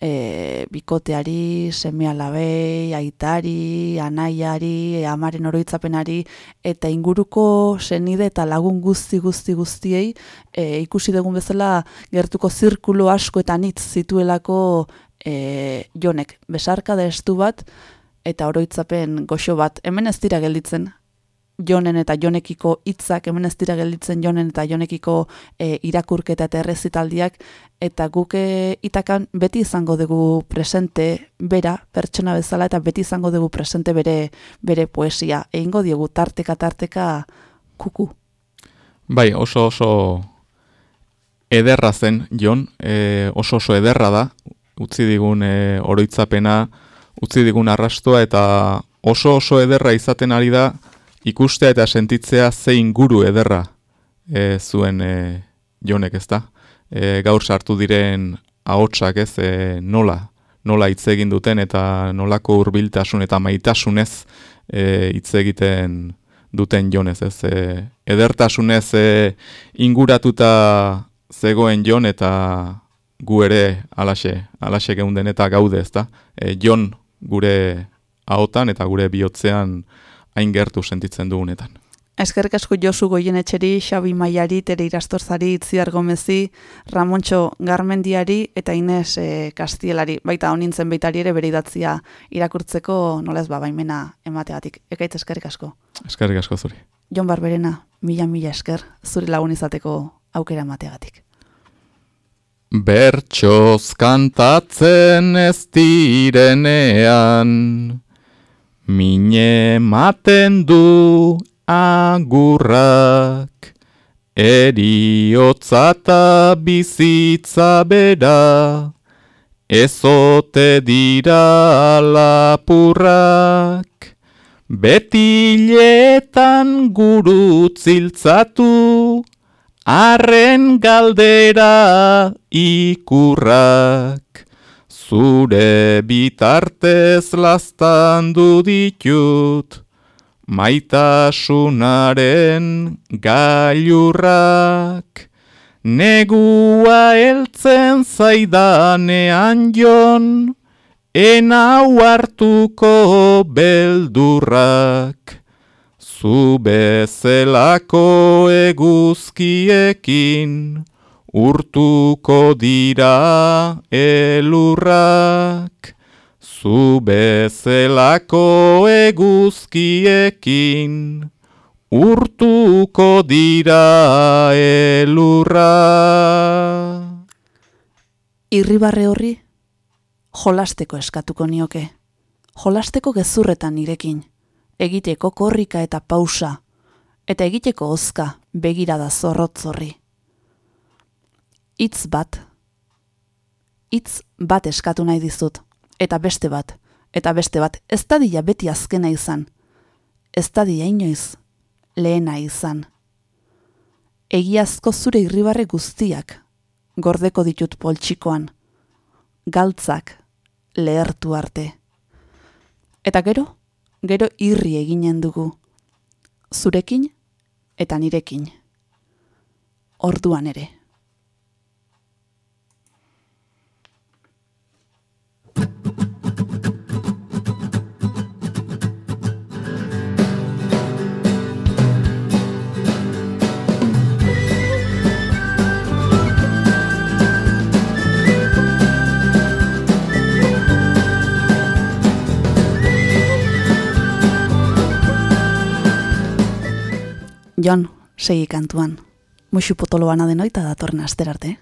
e, bikoteari, semealabei, aitari, anaiari, amaren oroitzapenari, eta inguruko senide eta lagun guzti guzti guztiei, e, ikusi dugun bezala gertuko zirkulo asko eta nitz zituelako e, jonek. Besarka da estu bat, eta oroitzapen goxo bat. Hemen ez dira gelditzen, jonen eta jonekiko hitzak hemen ez dira gelditzen jonen eta jonekiko e, irakurketa eta errezitaldiak eta guk e, itakan beti izango dugu presente bera pertsona bezala eta beti izango dugu presente bere bere poesia. Egingo diegu tarteka tarteka kuku. Bai, oso oso ederra zen, Jon, e, oso oso ederra da, utzi digun e, oroitzapena, utzi digun arrastoa, eta oso oso ederra izaten ari da, ikustea eta sentitzea zein guru ederra e, zuen e, Jonek ez da. E, gaur sartu diren ahotsak ez e, nola, nola hitz egin duten eta nolako hurbiltasun eta maitasunez e, hitz egiten duten jonez, ez? E, edertasunez e, inguratuta zegoen jon eta gu ere alaxe, alaxe geunden eta gaude, ez da? E, jon gure ahotan eta gure bihotzean hain gertu sentitzen dugunetan. Eskerrik asko Josu Goienetxeri, Xabi Maiari, Tere Irastorzari, Itziar Gomezi, Ramontxo Garmendiari eta Inez e, Kastielari. Baita honintzen baitari ere bere idatzia irakurtzeko nolez ba baimena emategatik. Ekaitz eskerrik asko. Eskerrik asko zuri. Jon Barberena, mila mila esker, zuri lagun izateko aukera emategatik. Bertxoz kantatzen ez direnean, mine maten du agurrak, eriotza eta bizitza bera, ezote dira lapurrak, betiletan gurutziltzatu, arren galdera ikurrak. Zure bitartez lastandu ditut, maitasunaren gailurrak. Negua eltzen zaidanean jon, enau hartuko beldurrak. Zu bezelako eguzkiekin, urtuko dira elurrak. Zu bezelako eguzkiekin, urtuko dira elurrak. Irribarre horri, jolasteko eskatuko nioke. Jolasteko gezurretan nirekin. Egiteko korrika eta pausa. Eta egiteko ozka begirada zorrotzorri. Itz bat. Itz bat eskatu nahi dizut. Eta beste bat. Eta beste bat. Ez dadila beti azkena izan. Ez dadila inoiz. Lehena izan. Egiazko zure irribarre guztiak. Gordeko ditut poltsikoan. Galtzak. Lehertu arte. Eta gero? Gero irri eginen dugu. Zurekin eta nirekin. Orduan ere. Jon, segi kantuan. Muxu potoloana denoita datorren asterarte.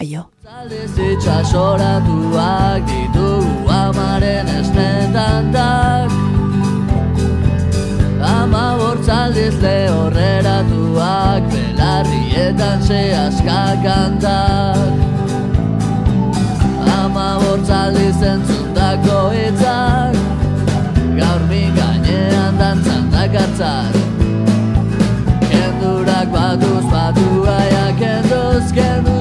Aio. Zaldiz itxasoratuak ditu amaren esnetan tak Ama bortzaldiz lehorreratuak belarrietan zehazka kantak Ama bortzaldiz entzundako hitzak Gaur min gainean dantzan dakartzak Uayak and those can